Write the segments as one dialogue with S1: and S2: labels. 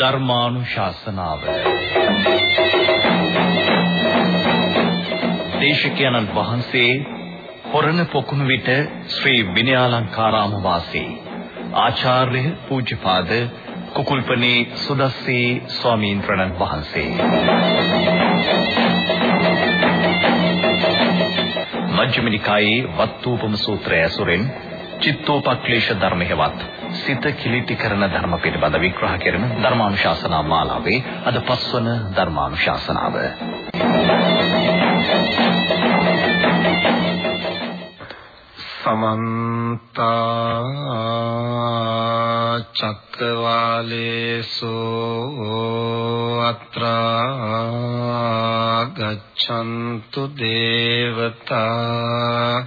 S1: ධර්මානුශාසනාව. දේශකයන්න් වහන්සේ හොරණ පොකුණු විට ශ්‍රී විනයාලංකාරාම වාසී. ආචාර්ය පූජ්‍යපාද කුකුල්පනේ සුදස්සී ස්වාමීන් වහන්සේ. මජ්ක්‍ධිම නිකායේ වත්තුපම සූත්‍රය ඇසුරෙන් චිත්තෝපක්ලේශ ධර්ම හේවත් සිත කිලිටි කරන ධර්ම පිළිබඳ විග්‍රහ කරන ධර්මානුශාසනා මාලාවේ අද පස්වන ධර්මානුශාසනාව.
S2: සමන්ත චක්කවාලේසු අත්‍රා ගච්ඡන්තු දේවතා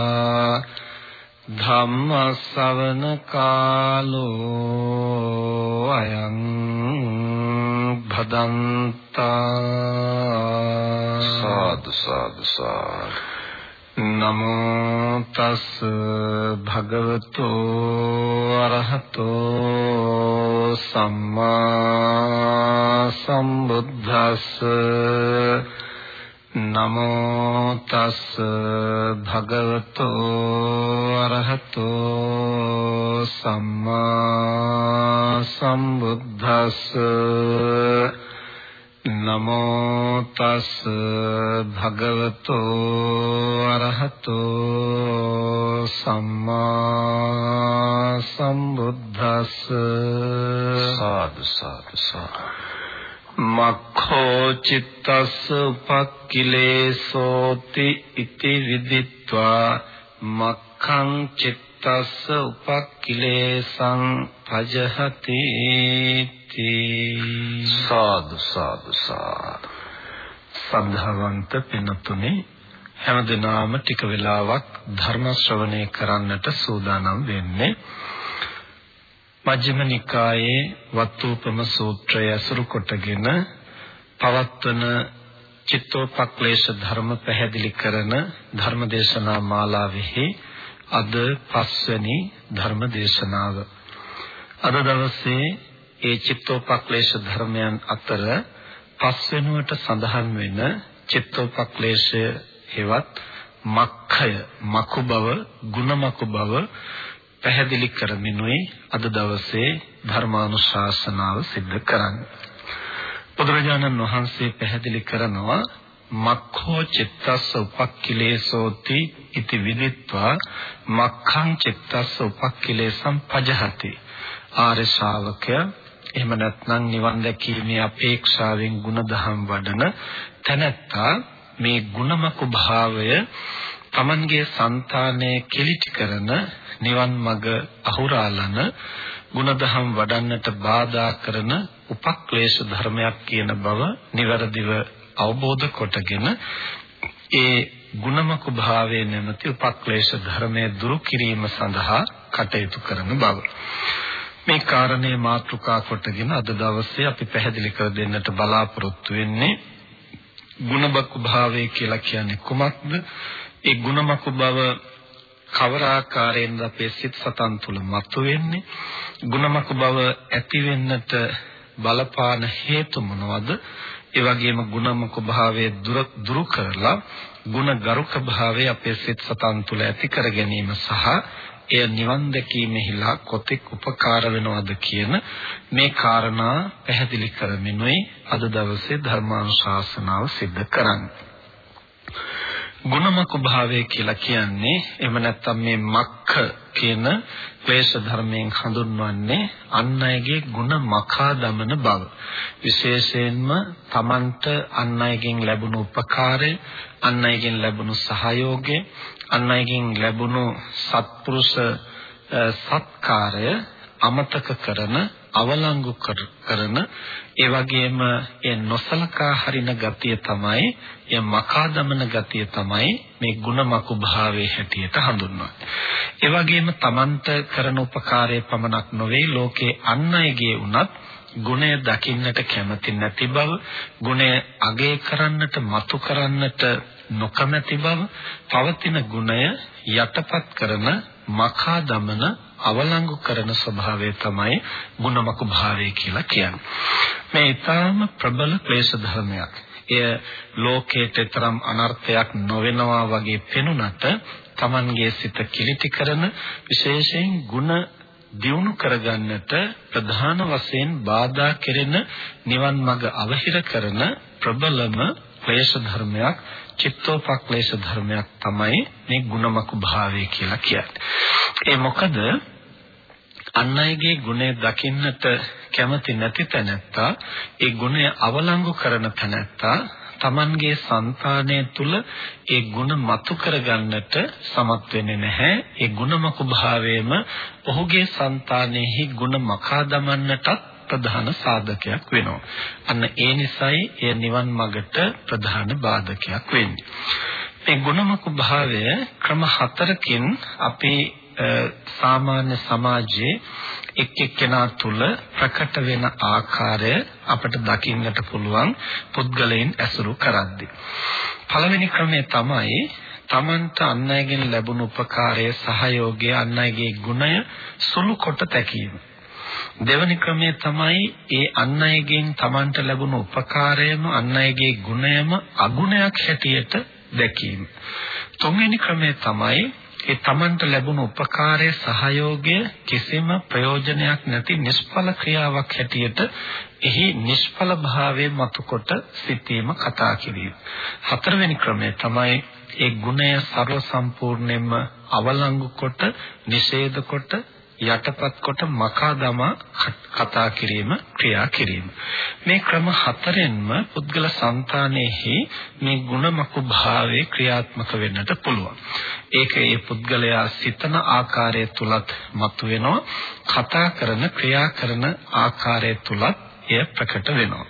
S2: ධම්ම ශ්‍රවණ කාලෝ අයං භදන්තා
S3: සාදු සාදු සාදු.
S2: නමෝ තස් භගවතු අරහතෝ සම්මා සම්බුද්දස්ස නමෝ තස් භගවතු අරහතෝ සම්මා සම්බුද්දස්ස නමෝ තස් භගවතෝ අරහතෝ සම්මා සම්බුද්දස්ස
S3: සාදු සාදු සාදු
S2: මක්ඛෝ චිත්තස්ස උපක්ඛිලේසෝති ඉති විදිත්වා මක්ඛං චිත්තස්ස උපක්ඛිලේසං පජහති
S3: සාදු සාදු සාදු.
S2: සද්ධාවන්ත පින්තුනේ හැමදෙනාම ටික වෙලාවක් ධර්ම ශ්‍රවණය කරන්නට සූදානම් වෙන්නේ මජ්ක්‍ධිම නිකායේ වත්තුපම සූත්‍රය අසුරු කොටගෙන පවත්වන චිත්තෝපක්ලේශ ධර්ම පැහැදිලි කරන ධර්මදේශනා මාලාවෙහි අද පස්වෙනි ධර්මදේශනාව. අද දවසේ ඒ චිත්තෝපක්ලේශ ධර්මයන් අතර පස්වෙනුවට සඳහන් වෙන චිත්තෝපක්ලේශය හෙවත් මක්ඛය මකු බව ಗುಣමකු බව පැහැදිලි කරමිනුයි අද දවසේ ධර්මානුශාසනාව සිද්ධ කරන්නේ. බුදුරජාණන් වහන්සේ පැහැදිලි කරනවා මක්ඛෝ චිත්තස්ස උපක්ඛිලේසෝති इति විදිත්වා මක්ඛං චිත්තස්ස උපක්ඛිලේසම් පජහති ආර්ය ශාවකය එහෙම නැත්නම් නිවන් දැකීමේ අපේක්ෂාවෙන් ಗುಣධම් වඩන තැනැත්තා මේ ಗುಣමක භාවය Tamanගේ సంతානය කෙලිටි කරන නිවන් මඟ අහුරාලන ಗುಣධම් වඩන්නට බාධා කරන උපක්ලේශ ධර්මයක් කියන බව નિවරදිව අවබෝධ කොටගෙන ඒ ගුණමක භාවයේ නැමැති උපක්ලේශ ධර්මයේ දුරු කිරීම සඳහා කටයුතු කරන බව. මේ කාරණේ මාතෘකා කොටගෙන අද දවසේ අපි පැහැදිලි කර දෙන්නට බලාපොරොත්තු වෙන්නේ ගුණබක භාවය කියලා කියන්නේ කොමක්ද? ඒ ගුණමක බව කවර ආකාරයෙන්ද අපේ සිත් සතන් තුල මතුවෙන්නේ? ගුණමක බව ඇති වෙන්නට බලපාන හේතු මොනවද? ඒ වගේම ගුණමක භාවයේ දුරු කරලා ගුණගරුක භාවය අපේ සිත් සතන් තුල ඇති කර ගැනීම සහ එය නිවන් දැකීමෙහිලා කොතෙක් උපකාර වෙනවද කියන මේ කාරණා පැහැදිලි කරමිනුයි අද දවසේ ධර්මානුශාසනාව සිද්ධ කරන්නේ. ගුණමක භාවය කියලා කියන්නේ එහෙම නැත්නම් මේ මක්ඛ කියන ක්ලේශ ධර්මයෙන් හඳුන්වන්නේ අන් අයගේ ಗುಣ මකා දමන බව. විශේෂයෙන්ම Tamanට අන් අයගෙන් ලැබුණු උපකාරය, අන් අයගෙන් ලැබුණු සහයෝගය, අන් අයගෙන් ලැබුණු සත්පුරුෂ සත්කාරය අමතක කරන අවලංගු කරන ඒ වගේම ඒ නොසලකා හරින ගතිය තමයි ඒ මකා දමන ගතිය තමයි මේ ಗುಣමකු භාවයේ හැටියට හඳුන්වන්නේ. ඒ වගේම Tamanට කරන උපකාරයේ පමණක් නොවේ ලෝකේ අන් අයගේ උනත් ගුණය දකින්නට කැමති නැති බව, ගුණය අගය කරන්නට, මතු කරන්නට නොකමැති බව, පවතින ගුණය යටපත් කරන මකා දමන අවලංගු කරන ස්වභාවය තමයි ගුණමක භාවය කියලා කියන්නේ. මේ ඊටාම ප්‍රබල ක්ලේශ ධර්මයක්. එය ලෝකයට තරම් අනර්ථයක් නොවෙනවා වගේ පෙනුනට Tamanගේ සිත කිලිටි කරන විශේෂයෙන් ಗುಣ දියුණු කරගන්නට ප්‍රධාන වශයෙන් බාධා කෙරෙන නිවන් මඟ අවහිර කරන ප්‍රබලම ක්ලේශ ධර්මයක් චිත්තෝපක්ලේශ ධර්මයක් තමයි මේ ගුණමකු භාවය කියලා කියන්නේ. ඒ මොකද අන් අයගේ ගුණය දකින්නට කැමති නැති තැනැත්තා ඒ ගුණය අවලංගු කරන තැනැත්තා තමන්ගේ సంతානය තුල ඒ ಗುಣ මතු කරගන්නට සමත් වෙන්නේ නැහැ ඒ ಗುಣමක භාවයේම ඔහුගේ సంతානෙහි ಗುಣ මකා දමන්නටත් ප්‍රධාන සාධකයක් වෙනවා. අන්න ඒ නිසයි එය නිවන් මඟට ප්‍රධාන බාධකයක් වෙන්නේ. මේ ගුණමක භාවය ක්‍රම හතරකින් අපේ සාමාන්‍ය සමාජයේ එක් එක්කෙනා තුල ප්‍රකට වෙන ආකාරය අපට දකින්නට පුළුවන් පුද්ගලයන් ඇසුරු කරද්දී. පළවෙනි ක්‍රමය තමයි තමන්ට අන් අයගෙන් ලැබුණු උපකාරය සහයෝගය අන් අයගේ ගුණය සුළු කොට තැකීම. දෙවැනි ක්‍රමය තමයි ඒ අන් අයගෙන් තමන්ට ලැබුණු උපකාරයම අන් අයගේ ගුණයම අගුණයක් හැටියට දැකීම. තුන්වෙනි ක්‍රමය තමයි ඒ Tamanට ලැබුණු උපකාරය සහයෝගය කිසිම ප්‍රයෝජනයක් නැති නිෂ්ඵල ක්‍රියාවක් හැටියට එහි නිෂ්ඵල භාවය මතුකොට සිටීම කතා කිරීම. හතරවෙනි ක්‍රමය තමයි ඒ ගුණය ਸਰව සම්පූර්ණයෙන්ම අවලංගු කොට, නිෂේධ කොට යටපත් කොට මකා දමා කතා කිරීම ක්‍රියා කිරීම. මේ ක්‍රම හතරෙන්ම පුද්ගල సంతානෙහි මේ ಗುಣමකු භාවයේ ක්‍රියාත්මක වෙන්නට පුළුවන්. ඒක ඒ පුද්ගලයා සිතන ආකාරය තුලත් මතුවෙනවා. කතා කරන ක්‍රියා කරන ආකාරය තුලත් එය ප්‍රකට වෙනවා.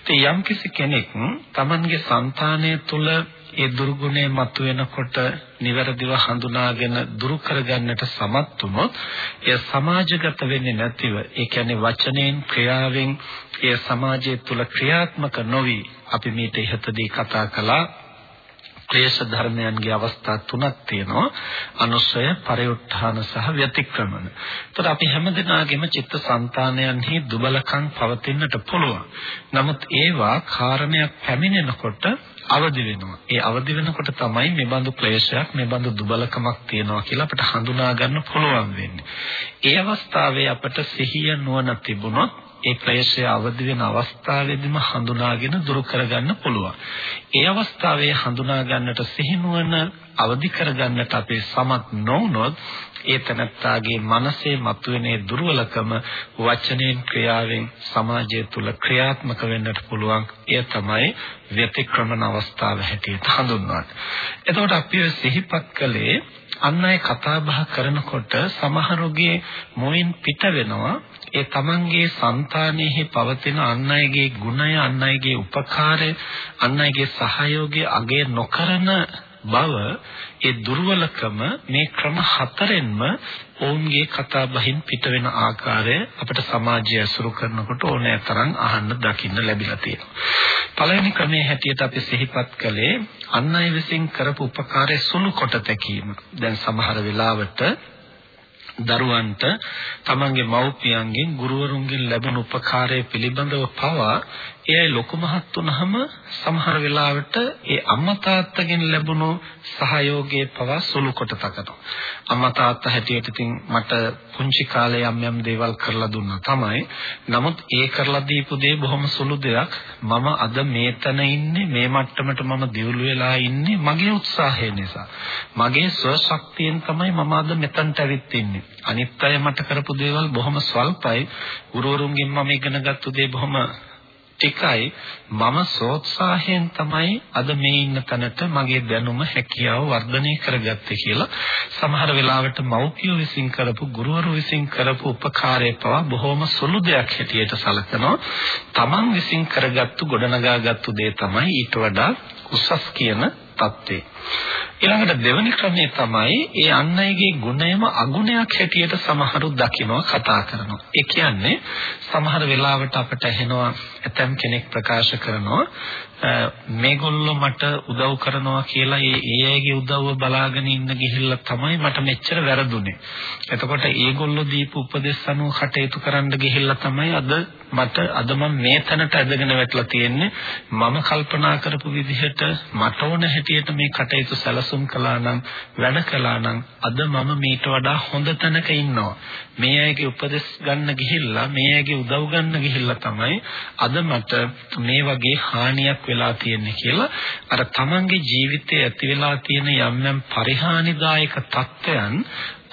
S2: ඉතින් යම්කිසි කෙනෙක් තමන්ගේ సంతානය තුල ඒ දුර්ගුණය මතුවෙනකොට නිවැරදිව හඳුනාගෙන දුරු කරගන්නට සමත් වුණොත් එය සමාජගත වෙන්නේ නැතිව ඒ කියන්නේ වචනෙන් ක්‍රියාවෙන් එය සමාජය තුළ ක්‍රියාත්මක නොවි අපි මේට ඉහතදී කතා කළා ක්ලේශ ධර්මයන්ගේ අවස්ථා තුනක් තියෙනවා අනුසය පරිඋත්ථාන සහ ව්‍යතික්‍රමන. ඒතර අපි හැමදෙනාගේම චිත්තසංතානයන්හි දුබලකම් පවතින්නට පුළුවන්. නමුත් ඒවා කාරණයක් පැමිණෙනකොට අවදි වෙනවා. ඒ අවදි වෙනකොට තමයි මේ බඳු ක්ලේශයක්, මේ බඳු දුබලකමක් තියෙනවා කියලා අපිට හඳුනා ගන්න පුළුවන් වෙන්නේ. ඒ අවස්ථාවේ අපට සිහිය නුවණ තිබුණොත් ඒ ක්ලේශය අවදි වෙන අවස්ථාවේදීම හඳුනාගෙන දුරු කරගන්න පුළුවන්. ඒ අවස්ථාවේ හඳුනා ගන්නට සිහිනුවන අවදි කරගන්නට අපේ සමත් නොවුනොත් ඒ තනත්තාගේ මනසේ මතුවෙන දුර්වලකම වචනෙන් ක්‍රියාවෙන් සමාජය තුල ක්‍රියාත්මක වෙන්නට පුළුවන්. එය තමයි ව්‍යතික්‍රමන අවස්ථාව හැටියට හඳුන්වන්නේ. එතකොට අපි සිහිපත් කළේ අන් අය කතා බහ කරනකොට සමහරුගේ මොයින් පිට වෙනවා. ඒ තමන්ගේ సంతානෙහි පවතින අන් අයගේ ගුණය අන් අයගේ උපකාරය අන් අයගේ සහයෝගය අගය නොකරන බව ඒ දුර්වලකම මේ ක්‍රම හතරෙන්ම ඔවුන්ගේ කතා බහින් පිට වෙන ආකාරය අපිට සමාජය අසුරු කරනකොට ඕනෑ තරම් අහන්න දකින්න ලැබිලා තියෙනවා. පළවෙනි ක්‍රමයේ හැටියට අපි සිහිපත් කළේ අන් අය විසින් කරපු උපකාරය සුළු කොට තැකීම. දැන් සමහර වෙලාවට දරුවන්ට තමන්ගේ මව්පියන්ගෙන් ගුරුවරුන්ගෙන් ලැබෙන උපකාරය පිළිබඳව පවා එයයි ලොකු මහත් වුනහම සමහර වෙලාවට ඒ අම්මා තාත්තගෙන් ලැබුණු සහයෝගයේ පවා සුළු කොට තකනවා. අම්මා තාත්තා හැටියට ඉතින් මට පුංචි කාලේ යම් යම් දේවල් කරලා දුන්නා තමයි. නමුත් ඒ කරලා දීපු දේ බොහොම සුළු දෙයක්. මම අද මේතන ඉන්නේ මේ මට්ටමට මම දියුළු වෙලා ඉන්නේ මගේ උත්සාහය නිසා. මගේ ස්වශක්තියෙන් තමයි මම අද මෙතනට ඇවිත් ඉන්නේ. අනිත් අය මට කරපු දේවල් බොහොම ස්වල්පයි. ගුරුවරුන්ගෙන් මම ඉගෙනගත්තු දේ බොහොම ටිකයි මම සෝත්සාහයෙන් තමයි අද මේ ඉන්න තැනට මගේ දැනුම හැකියාව වර්ධනය කරගත්තේ කියලා. සමහර වෙලාවට මව්පියෝ විසින් කරපු ගුරුවරු විසින් කරපු උපකාරය පවා බොහොම සුළු දෙයක් හැටියට සැලකනවා. තමන් විසින් කරගත්තු ගොඩනගාගත්තු දේ තමයි ඊට වඩා උසස් කියන தත්ත්වේ ඊළඟට දෙවැනි ක්‍රමය තමයි ඒ අන් අයගේ ගුණයම අගුණයක් හැටියට සමහරු දකිනවා කතා කරනවා. ඒ කියන්නේ සමහර වෙලාවට අපට ඇහෙනවා ඇතම් කෙනෙක් ප්‍රකාශ කරනවා මේගොල්ලෝ මට උදව් කරනවා කියලා ඒ ඒ අයගේ උදව්ව බලාගෙන ඉන්න ගිහිල්ලා තමයි මට මෙච්චර වැරදුනේ. එතකොට ඒගොල්ලෝ දීපු උපදෙස් අනුව කටයුතු කරන්න ගිහිල්ලා තමයි අද මට අද මම මේ තැනට ඇදගෙන වැටලා තියෙන්නේ. මම කල්පනා කරපු විදිහට මට ඕන හැටියට මේ කටයුතු සැලසුම් කළා නම් වැඩ කළා නම් අද මම මීට වඩා හොඳ තැනක ඉන්නවා. මේ අයගේ උපදෙස් ගන්න ගිහිල්ලා මේ අයගේ උදව් ගන්න ගිහිල්ලා තමයි අද මට මේ වගේ හානියක් වෙලා තියෙන්නේ කියලා අර තමන්ගේ ජීවිතයේ ඇති වෙලා තියෙන යම් යම් පරිහානිදායක තත්ත්වයන්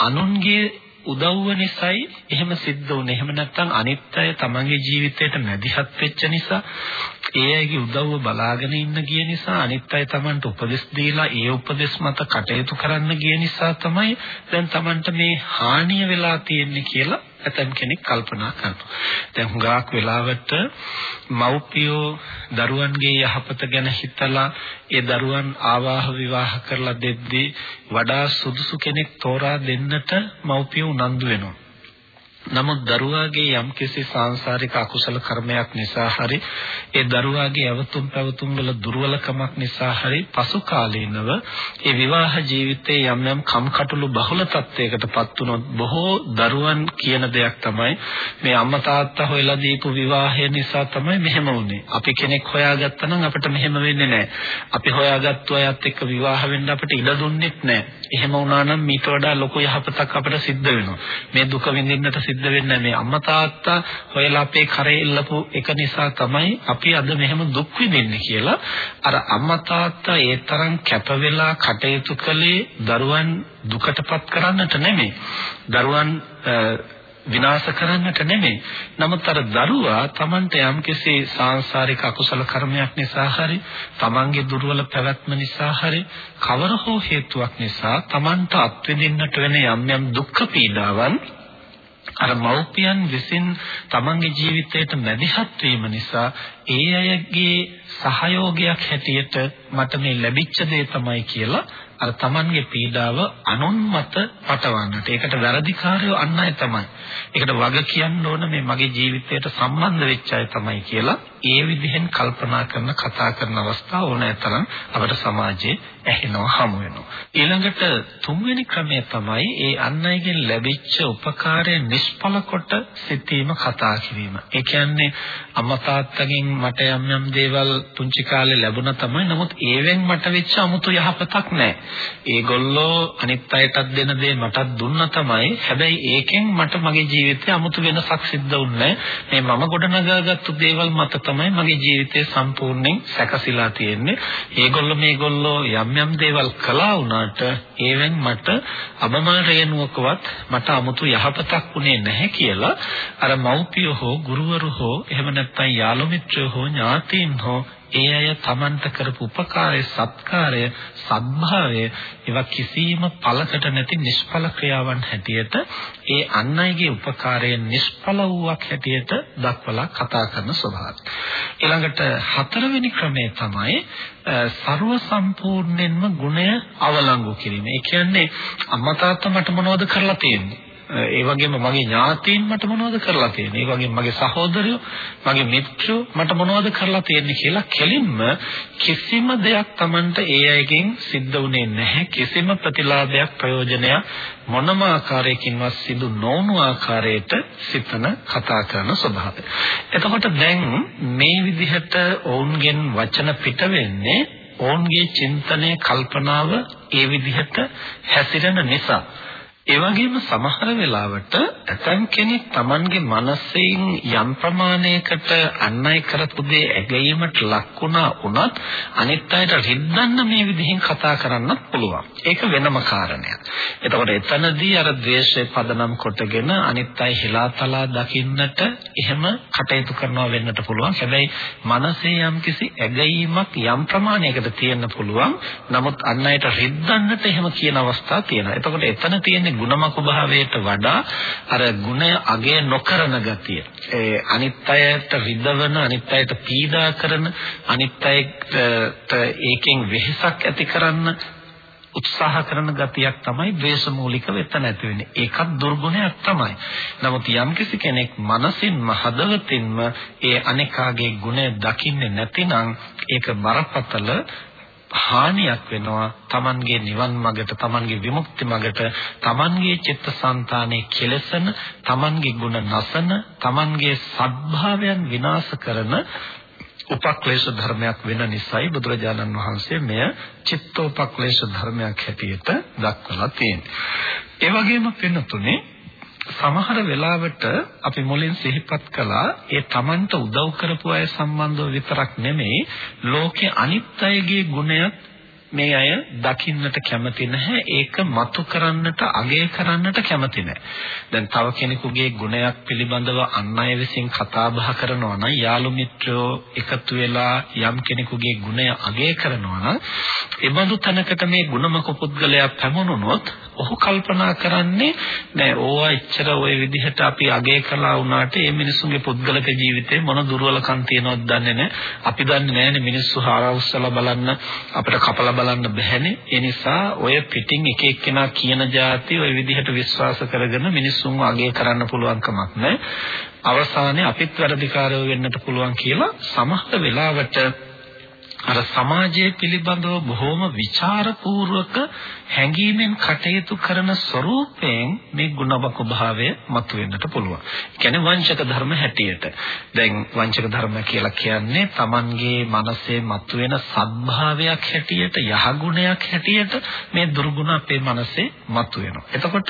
S2: අනුන්ගේ උදව්ව නිසායි එහෙම සිද්ධ වුනේ. එහෙම නැත්නම් අනිත් අය තමන්ගේ ජීවිතයට මැදිහත් වෙච්ච නිසා ඒ අයගේ උදව්ව බලාගෙන ඉන්න ගිය නිසා අනිත් අය Tamanට උපදෙස් දීලා ඒ උපදෙස් මත කටයුතු කරන්න ගිය නිසා තමයි දැන් Tamanට මේ හානිය වෙලා තියෙන්නේ කියලා ඇතම් කෙනෙක් කල්පනා කරනවා. දැන් හුඟක් වෙලාවට මව්පියෝ දරුවන්ගේ යහපත ගැන හිතලා ඒ දරුවන් ආවාහ විවාහ කරලා දෙද්දී වඩා සුදුසු කෙනෙක් තෝරා දෙන්නට මව්පියෝ උනන්දු වෙනවා. නමුත් දරුවාගේ යම්කිසි සාංශාරික අකුසල කර්මයක් නිසා හරි ඒ දරුවාගේ අවතුම් පැවතුම් වල දුර්වලකමක් නිසා හරි පසු කාලීනව ඒ විවාහ ජීවිතයේ යම් යම් කම්කටොළු බහුල තත්යකටපත් වුණොත් බොහෝ දරුවන් කියන දෙයක් තමයි මේ අම්මා තාත්තා හොයලා දීපු විවාහය නිසා තමයි මෙහෙම වුනේ. අපි කෙනෙක් හොයාගත්තා නම් අපිට මෙහෙම වෙන්නේ නැහැ. අපි හොයාගත්තු අයත් එක්ක විවාහ වෙන්න අපිට ඉඩ දුන්නෙත් නැහැ. එහෙම වුණා නම් මීට වඩා ලොකු යහපතක් අපිට සිද්ධ වෙනවා. මේ දුක විඳින්නට සිද්ධ වෙන්නේ මේ අම්මා තාත්තා හොයලා අපේ කරේ ඉල්ලපු එක නිසා තමයි අපි අද මෙහෙම දුක් විඳින්නේ කියලා අර අම්මා තාත්තා ඒ තරම් කැප වෙලා කටයුතු කළේ දරුවන් දුකටපත් කරන්නට නෙමෙයි. දරුවන් විනාශ කරන්නට නෙමෙයි. නමුත් අර දරුවා Tamanට යම්කිසි සාංශාරික අකුසල කර්මයක් නිසා හරි, Tamanගේ දුර්වල පැවැත්ම නිසා හරි, කවර හෝ හේතුවක් නිසා Tamanට අත්විඳින්නට වෙන යම් යම් දුක් පීඩාවන් අර මව්පියන් විසින් තමන්ගේ ජීවිතයට මැදිහත් වීම නිසා ඒ අයගේ සහයෝගයක් හැටියට මට මේ ලැබිච්ච දේ තමයි කියලා අර තමන්ගේ පීඩාව අනුන් මත පටවන්නට. ඒකට වැරදිකාරයෝ අන් අය තමයි. ඒකට වග කියන්න ඕන මේ මගේ ජීවිතයට සම්බන්ධ වෙච්ච අය තමයි කියලා ඒ විදිහෙන් කල්පනා කරන කතා කරන අවස්ථා ඕනෑතරම් අපේ සමාජයේ ඇහෙනවා හමු වෙනවා. ඊළඟට තුන්වෙනි ක්‍රමය තමයි ඒ අන් අයගෙන් ලැබිච්ච උපකාරය නිෂ්ඵල කොට සිටීම කතා කිරීම. ඒ කියන්නේ අම්මා තාත්තගෙන් මට යම් යම් දේවල් පුංචි කාලේ ලැබුණා තමයි. නමුත් ඒවෙන් මට වෙච්ච 아무තු යහපතක් නැහැ. ඒගොල්ලෝ අනිත් අයටත් දෙන දේ මටත් දුන්නා තමයි. හැබැයි ඒකෙන් මට මගේ මගේ ජීවිතේ 아무තු වෙනසක් සිද්ධ වුන්නේ මේ මම ගොඩනගාගත්තු දේවල් මත තමයි මගේ ජීවිතේ සම්පූර්ණයෙන් සැකසීලා තියෙන්නේ. ඒගොල්ලෝ මේගොල්ලෝ යම් යම් දේවල් කළා වුණාට ඒවෙන් මට අබමාන රේණුවකවත් මට 아무තු යහපතක් උනේ නැහැ කියලා අර මව්පිය හෝ ගුරුවරු හෝ එහෙම නැත්නම් යාළු මිත්‍රයෝ හෝ ඥාතීන් හෝ ඒ අය Tamanta කරපු උපකාරය සත්කාරය සත්භාවය ඒවා කිසිම පළකට නැති නිෂ්ඵල ක්‍රියාවන් හැටියට ඒ අන් අයගේ උපකාරය නිෂ්ඵල වූවක් හැටියට දක්වලා කතා කරන ස්වභාවය. ඊළඟට හතරවෙනි ක්‍රමය තමයි ਸਰව සම්පූර්ණයෙන්ම ගුණය අවලංගු කිරීම. ඒ කියන්නේ අම්මා තාත්තා මට මොනවද කරලා තියෙන්නේ? ඒ වගේම මගේ ඥාතීන් මට මොනවද කරලා තියෙන්නේ? ඒ වගේම මගේ සහෝදරයෝ, මගේ මිත්‍රයෝ මට මොනවද කරලා තියෙන්නේ කියලා කෙලින්ම කිසිම දෙයක් Tamanට ඒ අයගෙන් සිද්ධ වුණේ නැහැ. කිසිම ප්‍රතිලාභයක් ප්‍රයෝජනයක් මොනම ආකාරයකින්වත් සිදු නොවුණු ආකාරයට සිතන කතා කරන ස්වභාවය. එතකොට දැන් මේ විදිහට ඔවුන්ගෙන් වචන පිට වෙන්නේ ඔවුන්ගේ චින්තනය කල්පනාව ඒ විදිහට හැසිරෙන නිසා ඒ වගේම සමහර වෙලාවට ඇතම් කෙනෙක් Tamanගේ මනසෙන් යම් ප්‍රමාණයකට අන් අය කරපු දේ ඇගීමට ලක් වුණා වුණත් අනිත් අයට රිද්දන්න මේ විදිහෙන් කතා කරන්නත් පුළුවන්. ඒක වෙනම කාරණයක්. එතකොට එතනදී අර ද්වේෂය පදනම් කොටගෙන අනිත් අය හිලාතලා දකින්නට එහෙම කටයුතු කරනවා වෙන්නට පුළුවන්. හැබැයි මනසේ යම්කිසි ඇගීමක් යම් ප්‍රමාණයකට තියෙන්න පුළුවන්. නමුත් අන් අයට රිද්දන්නට එහෙම කියන අවස්ථා තියෙනවා. එතකොට එතන තියෙන්නේ ಗುಣමක භාවයට වඩා අර ගුණය අගය නොකරන ගතිය. ඒ අනිත් අයට රිදවන, අනිත් අයට පීඩා කරන, අනිත් අයට ඒකෙන් වෙහෙසක් ඇති කරන්න උත්සාහ කරන ගතියක් තමයි ද්වේෂ මූලික වෙතන ඇති වෙන්නේ. ඒකත් දුර්ගුණයක් තමයි. නමුත් යම්කිසි කෙනෙක් මනසින්ම හදවතින්ම ඒ අනිකාගේ ගුණය දකින්නේ නැතිනම් ඒක බරපතල හානියක් වෙනවා Tamanගේ නිවන් මඟට Tamanගේ විමුක්ති මඟට Tamanගේ චිත්තසංතානයේ කෙලසන Tamanගේ ගුණ නසන Tamanගේ සත්භාවයන් විනාශ කරන උපක්ලේශ ධර්මයක් වෙන නිසායි බුදුරජාණන් වහන්සේ මෙය චිත්තෝපක්ලේශ ධර්මයක් හැටියට දක්වලා තියෙන්නේ. ඒ වගේම වෙනතුනේ සමහර වෙලාවට අපි මුලින් සිහිපත් කළා ඒ Tamanට උදව් කරපු අය සම්බන්ධව විතරක් නෙමෙයි ලෝකේ අනිත් අයගේ ගුණයක් මේ අය දකින්නට කැමති නැහැ. ඒක මතු කරන්නට අගය කරන්නට කැමති නැහැ. දැන් තව කෙනෙකුගේ ගුණයක් පිළිබඳව අන් අය විසින් කතා බහ කරනවා නම් යාළු මිත්‍රයෝ එකතු වෙලා යම් කෙනෙකුගේ ගුණය අගය කරනවා නම් ඒ බඳු තැනකට මේ ගුණමක පුද්ගලයා පැමුණුනොත් ඔහු කල්පනා කරන්නේ නෑ ඕවා එච්චර ওই විදිහට අපි අගය කළා වුණාට මේ මිනිස්සුන්ගේ පුද්ගලික ජීවිතේ මොන දුර්වලකම් තියෙනවද දන්නේ නෑ. අපි දන්නේ නෑනේ මිනිස්සු හාරවස්සලා බලන්න අපිට කපලා බලන්න බැහැනේ. ඒ නිසා ඔය පිටින් එක එක්කෙනා කියන જાති ඔය විදිහට විශ්වාස කරගෙන මිනිස්සුන්ව අගය කරන්න පුළුවන් කමක් නැහැ. අවසානයේ අපිත් වැඩිකාරයෝ වෙන්නත් පුළුවන් කියලා සමහර වෙලාවට අර සමාජයේ පිළිබඳව බොහොම ਵਿਚාරපූර්වක හැඟීමෙන් කටයුතු කරන ස්වરૂපයෙන් මේ ගුණබක භාවය මතුවෙන්නට පුළුවන්. කියන්නේ වංශක ධර්ම හැටියට. දැන් වංශක ධර්ම කියලා කියන්නේ Tamanගේ මනසේ මතුවෙන සද්භාවයක් හැටියට, යහගුණයක් හැටියට මේ දුර්ගුණ අපේ මනසේ මතුවෙනවා. එතකොට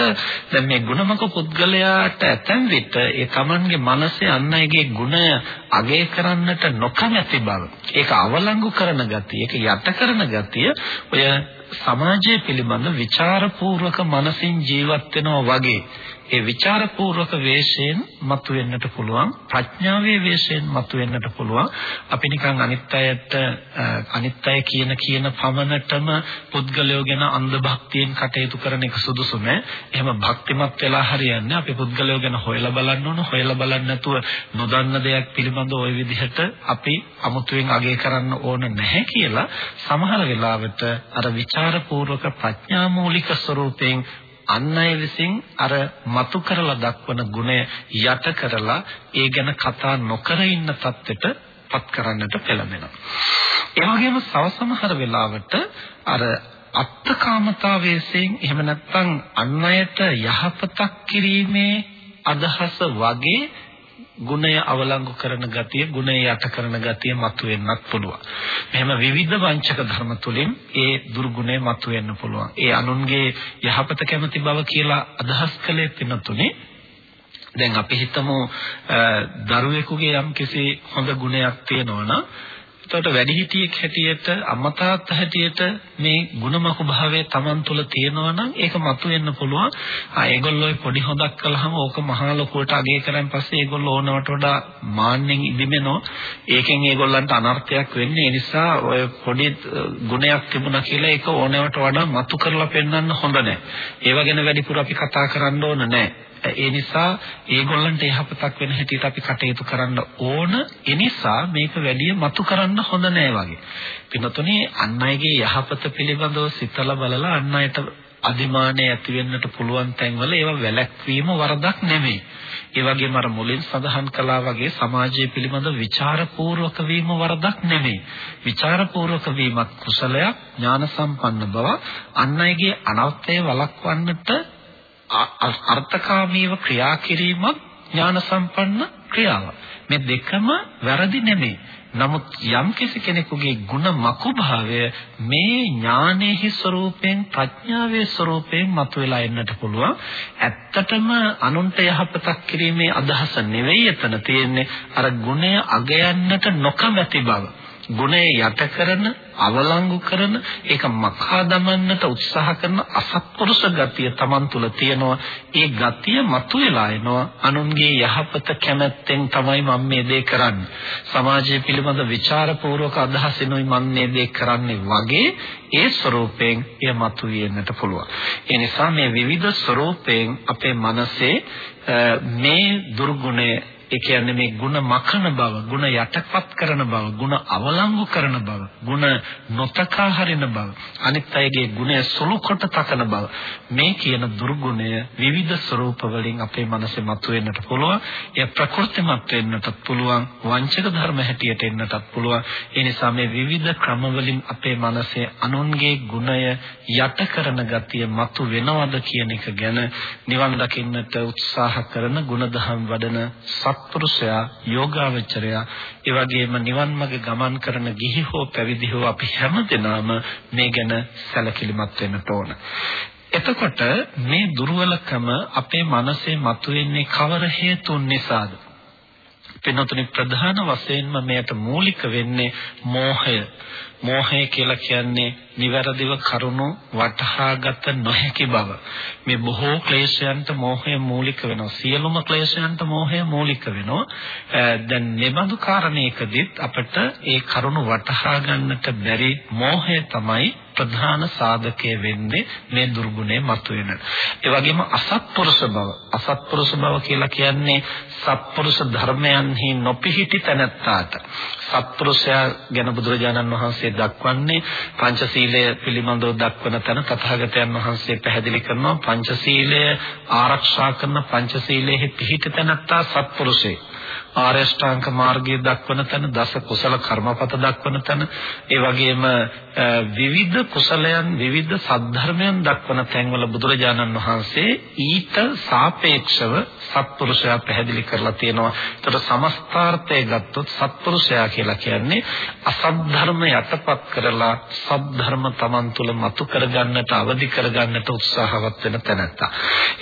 S2: දැන් මේ ගුණමක පුද්ගලයාට ඇතැම් විට ඒ Tamanගේ මනසේ අන් අයගේ ගුණය අගය කරන්නට නොකමැති බව, ඒක අවලංගු කරන ගතිය, ඒක යට කරන ගතිය ඔය සමාජය පිළිබඳ ਵਿਚාරපූර්වක මනසින් ජීවත් වෙනවා වගේ. ඒ ਵਿਚාරපූර්වක වේශයෙන් මතුවෙන්නට පුළුවන් ප්‍රඥාවේ වේශයෙන් මතුවෙන්නට පුළුවන්. අපි නිකන් අනිත් අයට අනිත් අය කියන කියන පමණටම පුද්ගලයෝ ගැන අන්ධ භක්තියෙන් කටයුතු කරන එක සුදුසු නෑ. එහෙම භක්තිමත් වෙලා හරියන්නේ අපි පුද්ගලයෝ ගැන හොයලා බලන්න ඕන. හොයලා බලන්න නැතුව නොදන්න දෙයක් පිළිබඳව ওই විදිහට අපි අමුතුවෙන් අගය කරන්න ඕන නැහැ කියලා සමහර වෙලාවට අර ਵਿਚාරපූර්වක ප්‍රඥාමූලික ස්වරූපයෙන් අන් අය විසින් අර මතු කරලා දක්වන ගුණය යට කරලා ඒ ගැන කතා නොකර ඉන්න තත්ත්වෙට පත් කරන්නට පෙළඹෙනවා. ඒ වගේම සවසමහර වෙලාවට අර අත්කාමතාවයෙන් එහෙම නැත්නම් අන් අයට යහපතක් කිරීමේ අදහස වගේ ගුණය අවලංගු කරන ගතිය, ගුණය යට කරන ගතිය මතුවෙන්නත් පුළුවන්. මෙහෙම විවිධ වංචක ධර්ම තුලින් ඒ දුර්ගුණය මතුවෙන්න පුළුවන්. ඒ අනුන්ගේ යහපත කැමති බව කියලා අදහස් කළේ පිනතුනේ දැන් අපි හිතමු දරුවෙකුගේ යම් කිසි හොඳ ගුණයක් තියෙනවා නම් එතකොට වැඩිහිටියෙක් හැටියට අම්මා තාත්තා හැටියට මේ ಗುಣමක භාවය Taman තුල තියෙනවා නම් ඒක මතුවෙන්න පුළුවන්. ආ ඒගොල්ලෝ පොඩි හොදක් කළාම ඕක මහා ලොකුවට අගය කරන් පස්සේ ඒගොල්ලෝ ඕනවට වඩා මාන්නෙන් ඉදිමෙනවා. ඒකෙන් ඒගොල්ලන්ට අනර්ථයක් වෙන්නේ. ඒ නිසා ඔය පොඩි ගුණයක් තිබුණා කියලා ඒක ඕනවට වඩා මතු කරලා පෙන්වන්න හොඳ නැහැ. ඒව ගැන වැඩිපුර අපි කතා කරන්න ඕන නැහැ. ඒ නිසා ඒගොල්ලන්ට යහපතක් වෙන හැටියට අපි කටයුතු කරන්න ඕන. ඒ නිසා මේක වැඩි මතු කරන්න හොඳ නෑ වගේ. පින්තුනේ අන් අයගේ යහපත පිළිබඳව සිතලා බලලා අන් අයට අදිමානය ඇති වෙන්නට පුළුවන් තැන්වල ඒවා වැළැක්වීම වරදක් නෙමෙයි. ඒ වගේම අර මුලින් සඳහන් කළා වගේ සමාජය පිළිබඳ ਵਿਚාරපූර්වක වීම වරදක් නෙමෙයි. විචාරපූර්වක වීමක් කුසලයක් ඥාන සම්පන්න බව අන් අයගේ අනර්ථය වළක්වන්නට අර්ථකාමීව ක්‍රියා කිරීමත් ඥාන සම්පන්න ක්‍රියාව. මේ දෙකම වැරදි නෙමෙයි. නමුත් යම් කෙනෙකුගේ ಗುಣ මකුභාවය මේ ඥානයේ ස්වરૂපයෙන් ප්‍රඥාවේ ස්වરૂපයෙන් මතුවලා එන්නට පුළුවන්. ඇත්තටම අනුන්ට යහපතක් කිරීමේ අදහස නෙවෙයි එතන තියෙන්නේ. අර ගුණය අගයන්නට නොකමැති බව. ගුණය යට කරන අවලංගු කරන ඒක මකා දමන්නට උත්සාහ කරන අසත්පුරුෂ ගතිය Taman තුල තියෙනවා. ඒ ගතිය මතුවලා එනවා. අනුන්ගේ යහපත කැමැත්තෙන් තමයි මම මේ දේ කරන්නේ. සමාජය පිළිබඳ ਵਿਚාරපූර්වක අදහසිනුයි මම මේ දේ කරන්නේ වගේ ඒ ස්වરૂපයෙන් එය මතුවෙන්නට පුළුවන්. ඒ නිසා මේ විවිධ ස්වરૂපයෙන් අපේ මනසේ මේ දුර්ගුණය ඒ කියන්නේ මේ ಗುಣ මකන බව, ಗುಣ යටපත් කරන බව, ಗುಣ අවලංගු කරන බව, ಗುಣ නොතකා හරින බව, අනිත් අයගේ ගුණය සුළු කොට තකන බව. මේ කියන දුර්ගුණය විවිධ ස්වરૂප වලින් අපේ මනසේ මතුවෙන්නට පුළුවන්. එය ප්‍රකෘතිමත් වෙන්නටත් පුළුවන්, වංචක ධර්ම හැටියට එන්නටත් පුළුවන්. ඒ නිසා මේ විවිධ ක්‍රම වලින් අපේ මනසේ අනුන්ගේ ගුණය යට කරන ගතිය මතු වෙනවද කියන එක ගැන නිවන් දකින්නට උත්සාහ කරන ගුණධම් වඩන සත් සත්පුරුෂයා යෝගාවචරයා ඒ වගේම නිවන් මඟ ගමන් කරන ගිහි හෝ පැවිදි හෝ අපි හැමදෙනාම මේ ගැන සැලකිලිමත් වෙන්න ඕන. එතකොට මේ දුර්වලකම අපේ මනසේ මතුවෙන්නේ කවර හේතුන් නිසාද? පින්නතුනි ප්‍රධාන වශයෙන්ම මෙයට මූලික වෙන්නේ මෝහය. මෝහය කියලා කියන්නේ නිවැරදිව කරුණු වටහාගත නොහැකි බව. මේ බොහෝ ක්ලේශයන්ට මෝහය මූලික වෙනවා. සියලුම ක්ලේශයන්ට මෝහය මූලික වෙනවා. දැන් මෙබඳු කාරණයකදීත් අපිට ඒ කරුණු වටහා ගන්නට බැරි මෝහය තමයි ප්‍රධාන සාධකය වෙන්නේ මේ දුර්ගුණය මතුවෙන. ඒ වගේම අසත්පුරුෂ බව. අසත්පුරුෂ බව කියලා කියන්නේ සත්පුරුෂ ධර්මයන්හි නොපිහිටි තැනැත්තාට. සත්පුරුෂයා ගැන බුදුරජාණන් වහන්සේ දක්වන්නේ පංචශීලය පිළිබඳව දක්වන තැන තථාගතයන් වහන්සේ පැහැදිලි කරනවා පංචශීලය ආරක්ෂා කරන පංචශීලයේ පිහිට තැනැත්තා සත්පුරුෂේ. ආර්ය ශ්‍රාංක මාර්ගයේ දක්වන තැන දස කුසල කර්මපත දක්වන තැන ඒ වගේම විවිධ කුසලයන් විවිධ සද්ධර්මයන් දක්වන තැන්වල බුදුරජාණන් වහන්සේ ඊට සාපේක්ෂව සත්පුරුෂයා පැහැදිලි කරලා තියෙනවා. ඒතර සමස්තාර්ථය ගත්තොත් සත්පුරුෂයා කියලා කියන්නේ අසද්ධර්ම යටපත් කරලා සද්ධර්ම Taman තුල මතු කරගන්නට අවදි කරගන්නට උත්සාහවත් වෙන තැනැත්තා.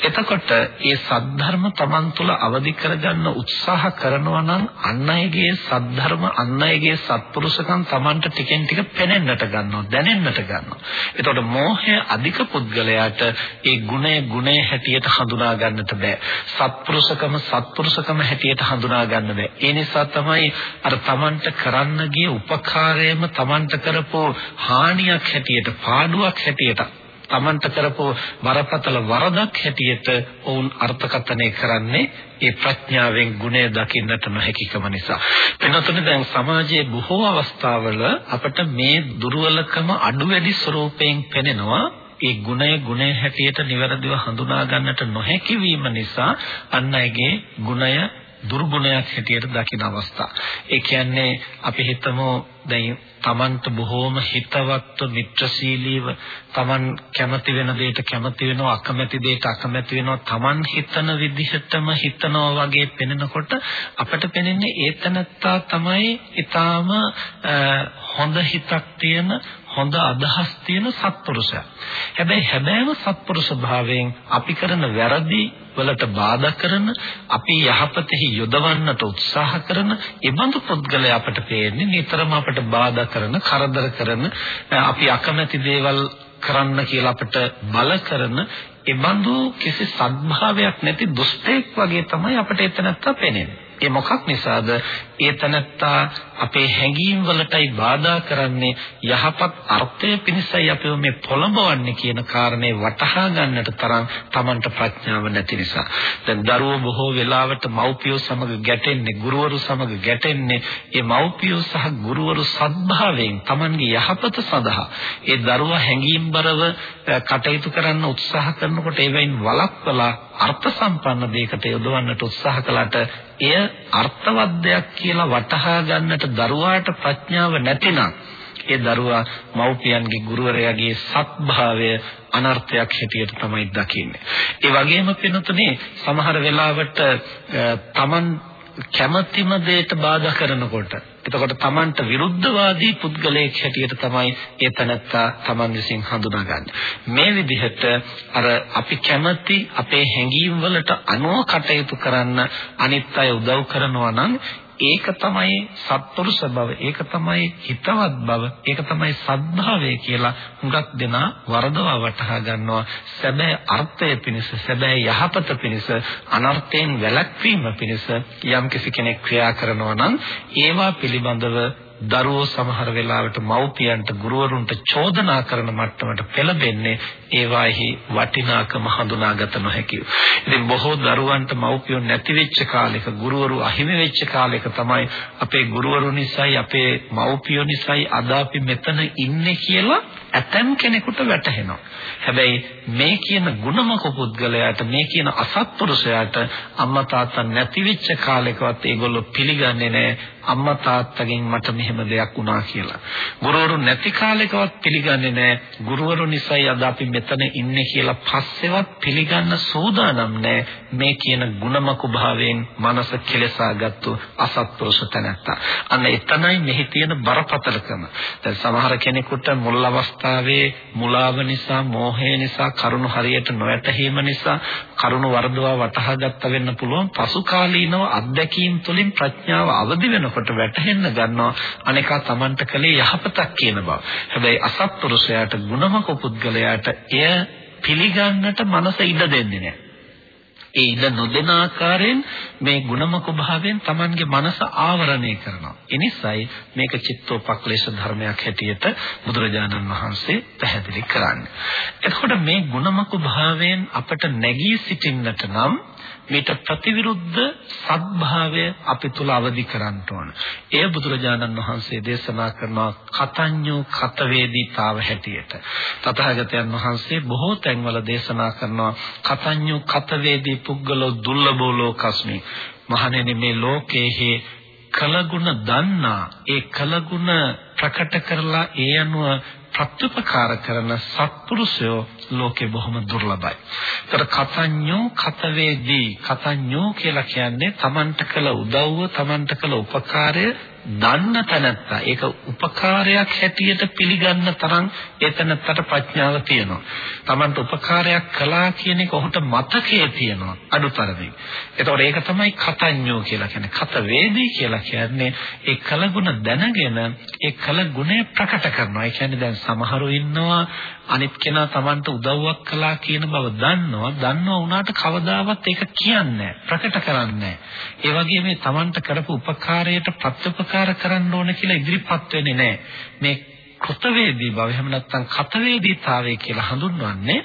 S2: එතකොට මේ සද්ධර්ම Taman තුල අවදි කරගන්න උත්සාහ කරනවා නම් අන් අයගේ සද්ධර්ම අන් අයගේ සත්පුරුෂකම් Tamanට ටිකෙන් ටික පෙනෙන්නට ගන්නවා දැනෙන්නට ගන්නවා. එතකොට මෝහය අධික පුද්ගලයාට ඒ ගුණය ගුණය හැටියට හඳුනා ගන්නට බෑ. සත්පුරුෂකම සත්පුරුෂකම හැටියට හඳුනා ගන්න බෑ. ඒ නිසා තමයි අර Tamanට කරන්න ගිය උපකාරයම Tamanට කරපෝ හානියක් හැටියට පාඩුවක් හැටියට තමන්ට කරපු වරපතල වරදක් හැටියට ඔවුන් අර්ථකථනය කරන්නේ ඒ ප්‍රඥාවෙන් ගුණය දකින්නට නොහැකිකම නිසා. එනතුනේ දැන් සමාජයේ බොහෝ අවස්ථාවල අපිට මේ දුර්වලකම අඩු වැඩි ස්වરૂපයෙන් පෙනෙනවා. ඒ ගුණය ගුණය හැටියට નિවරදිව හඳුනා ගන්නට නොහැකි වීම නිසා අන් අයගේ ගුණය දුර්ගුණයක් හැටියට දකින අවස්ථා. ඒ කියන්නේ අපි හිතමු දැන් තමන්ට බොහෝම හිතවත්ව මිත්‍රශීලීව තමන් කැමති වෙන දෙයට කැමති වෙනවා අකමැති දෙයට අකමැති වෙනවා තමන් හිතන විදිහටම හිතනවා වගේ පෙනෙනකොට අපට පෙනෙන්නේ ඒතනත්තා තමයි ඊටාම හොඳ හිතක් තියෙන හොඳ අදහස් තියෙන සත්පුරුෂයා. හැබැයි හැබෑම සත්පුරුෂ භාවයෙන් අපි කරන වැරදි වලට බාධා කරන අපි යහපතෙහි යොදවන්නට උත්සාහ කරන ඒබඳු පුද්ගලයා අපට පේන්නේ නිතරම අපට බාධා කරන කරදර කරන අපි අකමැති දේවල් කරන්න කියලා අපට බල කරන ඒබඳු කිසි සත්භාවයක් නැති දුෂ්ටෙක් වගේ තමයි අපට එතනත්ත පේන්නේ. ඒ මොකක් නිසාද? ඒ තනත්තා අපේ හැඟීම් වලටයි බාධා කරන්නේ යහපත් අර්ථය පිණිසයි අපිව මේ පොළඹවන්නේ කියන කාරණේ වටහා ගන්නට තරම් Tamanට ප්‍රඥාව නැති නිසා. දැන් දරුවෝ බොහෝ වෙලාවට මව්පියෝ සමග ගැටෙන්නේ, ගුරුවරු සමග ගැටෙන්නේ, ඒ මව්පියෝ සහ ගුරුවරු සද්භාවයෙන් Tamanගේ යහපත සඳහා ඒ දරුවා හැඟීම්බරව කටයුතු කරන්න උත්සාහ කරනකොට ඒවෙන් වළක්වලා අර්ථ සම්පන්න දෙයකට යොදවන්නට උත්සාහ කළාට එය අර්ථවත් දෙයක් කියලා වටහා ගන්නට දරුවාට ප්‍රඥාව නැතිනම් ඒ දරුවා මව්පියන්ගේ ගුරුවරයාගේ සත්භාවය අනර්ථයක් හැටියට තමයි දකින්නේ. ඒ වගේම පිනතුනේ සමහර වෙලාවට Taman කැමැතිම දෙයට බාධා කරනකොට එතකොට Tamanට විරුද්ධවාදී පුද්ගලයෙක් හැටියට තමයි ඒ තනත්තා Taman විසින් හඳුනාගන්නේ. මේ විදිහට අර අපි කැමති අපේ හැඟීම් වලට අනුව කටයුතු කරන්න අනිත් අය උදව් කරනවා නම් ඒක තමයි සත්පුරුෂ බව ඒක තමයි හිතවත් බව ඒක තමයි සද්ධාවය කියලා හුඟක් දෙනා වරදවා වටහා ගන්නවා. සැබෑ අර්ථය පිණිස සැබෑ යහපත පිණිස අනර්ථයෙන් වැළැක්වීම පිණිස යම් කෙනෙක් ක්‍රියා කරනවා නම් ඒවා පිළිබඳව දරුවෝ සමහර වෙලාවට මව්පියන්ට ගුරුවරුන්ට චෝදනා කරන මට්ටමට පෙළඹෙන්නේ ඒවාෙහි වටිනාකම හඳුනාගත නොහැකියි. ඉතින් බොහෝ දරුවන්ට මව්පියෝ නැති වෙච්ච කාලෙක ගුරුවරු අහිමි වෙච්ච කාලෙක තමයි අපේ ගුරුවරු නිසායි අපේ මව්පියෝ නිසායි අද අපි මෙතන ඉන්නේ කියලා ඇතම් කෙනෙකුට වැටහෙනවා. හැබැයි මේ කියන ගුණමක පුද්ගලයාට මේ කියන අසත්පුරුෂයාට අම්මා තාත්තා නැති වෙච්ච කාලෙකවත් ඒගොල්ලෝ පිළිගන්නේ නැහැ අම්මා තාත්තගෙන් මට මෙහෙම දෙයක් වුණා කියලා. ගුරුවරු නැති කාලෙකවත් පිළිගන්නේ නැහැ ගුරුවරු නිසායි අද අපි මෙතන ඉන්නේ කියලා පස්සෙවත් පිළිගන්න සූදානම් නැහැ මේ කියන ගුණමක භාවයෙන් මනස කෙලසාගත්තු අසත්පුරුෂ තැනැත්තා. අන්න එතනයි මෙහි තියෙන බරපතලකම. දැන් සමහර කෙනෙකුට මුල් අවස්ථාවේ මුලාව නිසා, මෝහය නිසා, කරුණු හරියට නොවැටහීම නිසා කරුණු වර්ධවා වටහා ගත්ත වෙන්න පුළුවන්. පසු කාලීනව අත්දැකීම් තුළින් ප්‍රඥාව අවදි වෙනකොට වැටහෙන්න ගන්නවා අනේකා Tamanට කලේ යහපතක් කියන බව. හැබැයි අසත්පුරුෂයාට ගුණමක පුද්ගලයාට එය පිළිගන්නට මනස ඉඩ දෙන්නේ නැහැ. ඒ ඉඩ නොදෙන ආකාරයෙන් මේ ගුණමක භාවයෙන් Tamanගේ මනස ආවරණය කරනවා. එනිසායි මේක චිත්තෝපක්ලේශ ධර්මයක් හැටියට බුදුරජාණන් වහන්සේ පැහැදිලි කරන්නේ. එතකොට මේ ගුණමක භාවයෙන් අපට නැගී සිටින්නට නම් මේට ප්‍රතිවිරුද්ධ සත්භාවය අපි තුල අවදි කරන්න ඕන. එය බුදුරජාණන් වහන්සේ දේශනා කරනවා කතඤ්ඤෝ කතවේදීතාව හැටියට. තථාගතයන් වහන්සේ බොහෝ තැන්වල දේශනා කරනවා කතඤ්ඤෝ කතවේදී පුද්ගලෝ දුර්ලභෝ ලෝකස්මි. මහණෙනි මේ ලෝකයේ කලගුණ දන්නා ඒ කලගුණ ප්‍රකට කරලා ඒ අනුව ප්‍රත්‍යපකාර කරන සත්පුරුෂයෝ ලෝකේ බොහොම දුර්ලභයි. ඒතර කතඤ්ඤෝ කතවේදී කතඤ්ඤෝ කියලා කියන්නේ Tamanට කළ උදව්ව Tamanට කළ උපකාරය දන්න තැනත්තා ඒක උපකාරයක් හැටියට පිළිගන්න තරම් ඒ තැනත්තට ප්‍රඥාව තියෙනවා. Tamanට උපකාරයක් කළා කියන එක ඔහුට මතකයේ තියෙනවා අඩුතරමින්. ඒතකොට ඒක තමයි කතඤ්ඤෝ කියලා කියන්නේ. කත වේදී කියලා කියන්නේ ඒ කලගුණ දැනගෙන ඒ කලගුණය ප්‍රකට කරනවා. ඒ කියන්නේ දැන් සමහරු ඉන්නවා අනිත් කෙනා Tamanට උදව්වක් කළා කියන බව දන්නවා. දන්නවා වුණාට කවදාවත් ඒක කියන්නේ ප්‍රකට කරන්නේ ඒ වගේ මේ Tamanට කරපු උපකාරයට ප්‍රත්‍යපකාර කරන්න ඕන කියලා ඉදිරිපත් වෙන්නේ නැහැ. මේ කෘතවේදී බව එහෙම නැත්නම් කතවේදීතාවය කියලා හඳුන්වන්නේ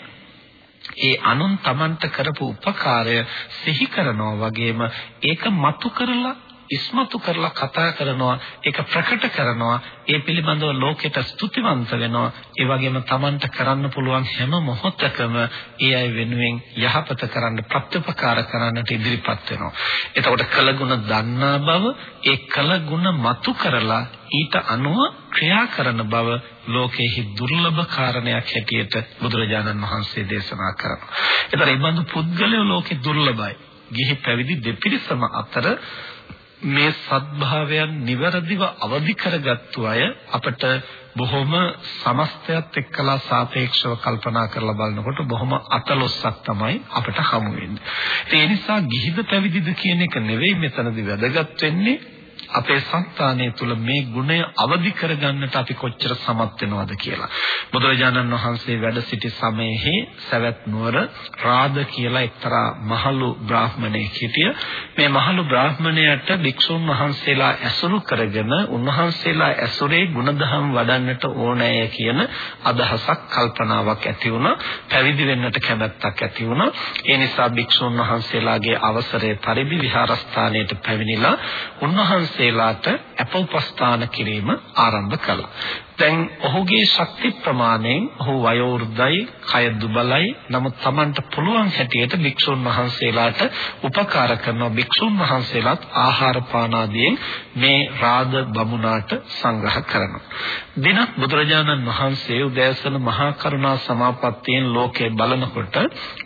S2: ඒ අනුන් Tamanට කරපු උපකාරය සිහි කරනවා වගේම ඒක මතු කරලා ඉස්මතු කරලා කතා කරනවා ඒක ප්‍රකට කරනවා ඒ පිළිබඳව ලෝකෙට ස්තුතිවන්ත වෙනවා ඒ වගේම Tamanට කරන්න පුළුවන් හැම මොහොතකම ඒ අය වෙනුවෙන් යහපත කරන්න ප්‍රත්‍යපකාර කරන්නට ඉදිරිපත් වෙනවා එතකොට කලගුණ දන්නා බව ඒ කලගුණ මතු කරලා ඊට අනුව ක්‍රියා කරන බව ලෝකෙහි දුර්ලභ කාරණයක් හැටියට බුදුරජාණන් වහන්සේ දේශනා කරනවා. ඒතර මේ බඳු පුද්ගලයෝ ලෝකෙ දුර්ලභයි. ගිහි පැවිදි දෙපිරිසම අතර මේ සත්භාවයන් નિවරදිව අවදි කරගත්තු අය අපට බොහොම සමස්තයත් එක්කලා සාපේක්ෂව කල්පනා කරලා බලනකොට බොහොම අතලොස්සක් තමයි අපට හමු වෙන්නේ. ඒ නිසා ගිහිද පැවිදිද කියන එක නෙවෙයි මෙතනදී වැදගත් වෙන්නේ අපේ సంతානය තුළ මේ ගුණය අවදි කරගන්නට අපි කොච්චර සමත් වෙනවද කියලා. බුදුරජාණන් වහන්සේ වැඩ සිටි සමයේ සවැත් නුවර රාද කියලා එක්තරා මහලු බ්‍රාහ්මණයෙක් හිටිය. මේ මහලු බ්‍රාහ්මණයට භික්ෂුන් වහන්සේලා ඇසුරු කරගෙන උන්වහන්සේලා ඇසුරේ ගුණධම් වඩන්නට ඕනෑය කියන අදහසක් කල්පනාවක් ඇති වුණා. පැවිදි වෙන්නට කැමැත්තක් ඇති වුණා. ඒ නිසා භික්ෂුන් වහන්සේලාගේ අවසරය පරිදි විහාරස්ථානයට පැමිණිලා උන්වහන්සේ වහන්සේලාට අප උපස්ථාන කිරීම ආරම්භ කළා. දැන් ඔහුගේ ශක්ති ප්‍රමාණයෙන් ඔහු වයෝවෘද්ධයි, කය දුබලයි. නමුත් Tamanට පුළුවන් හැටියට භික්ෂුන් වහන්සේලාට උපකාර කරන භික්ෂුන් වහන්සේලාත් ආහාර පාන ආදියෙන් මේ රාද බමුණාට සංග්‍රහ කරනවා. දිනක් බුදුරජාණන් වහන්සේ උදෑසන මහා කරුණා සමාපත්තියෙන් ලෝකේ බලනකොට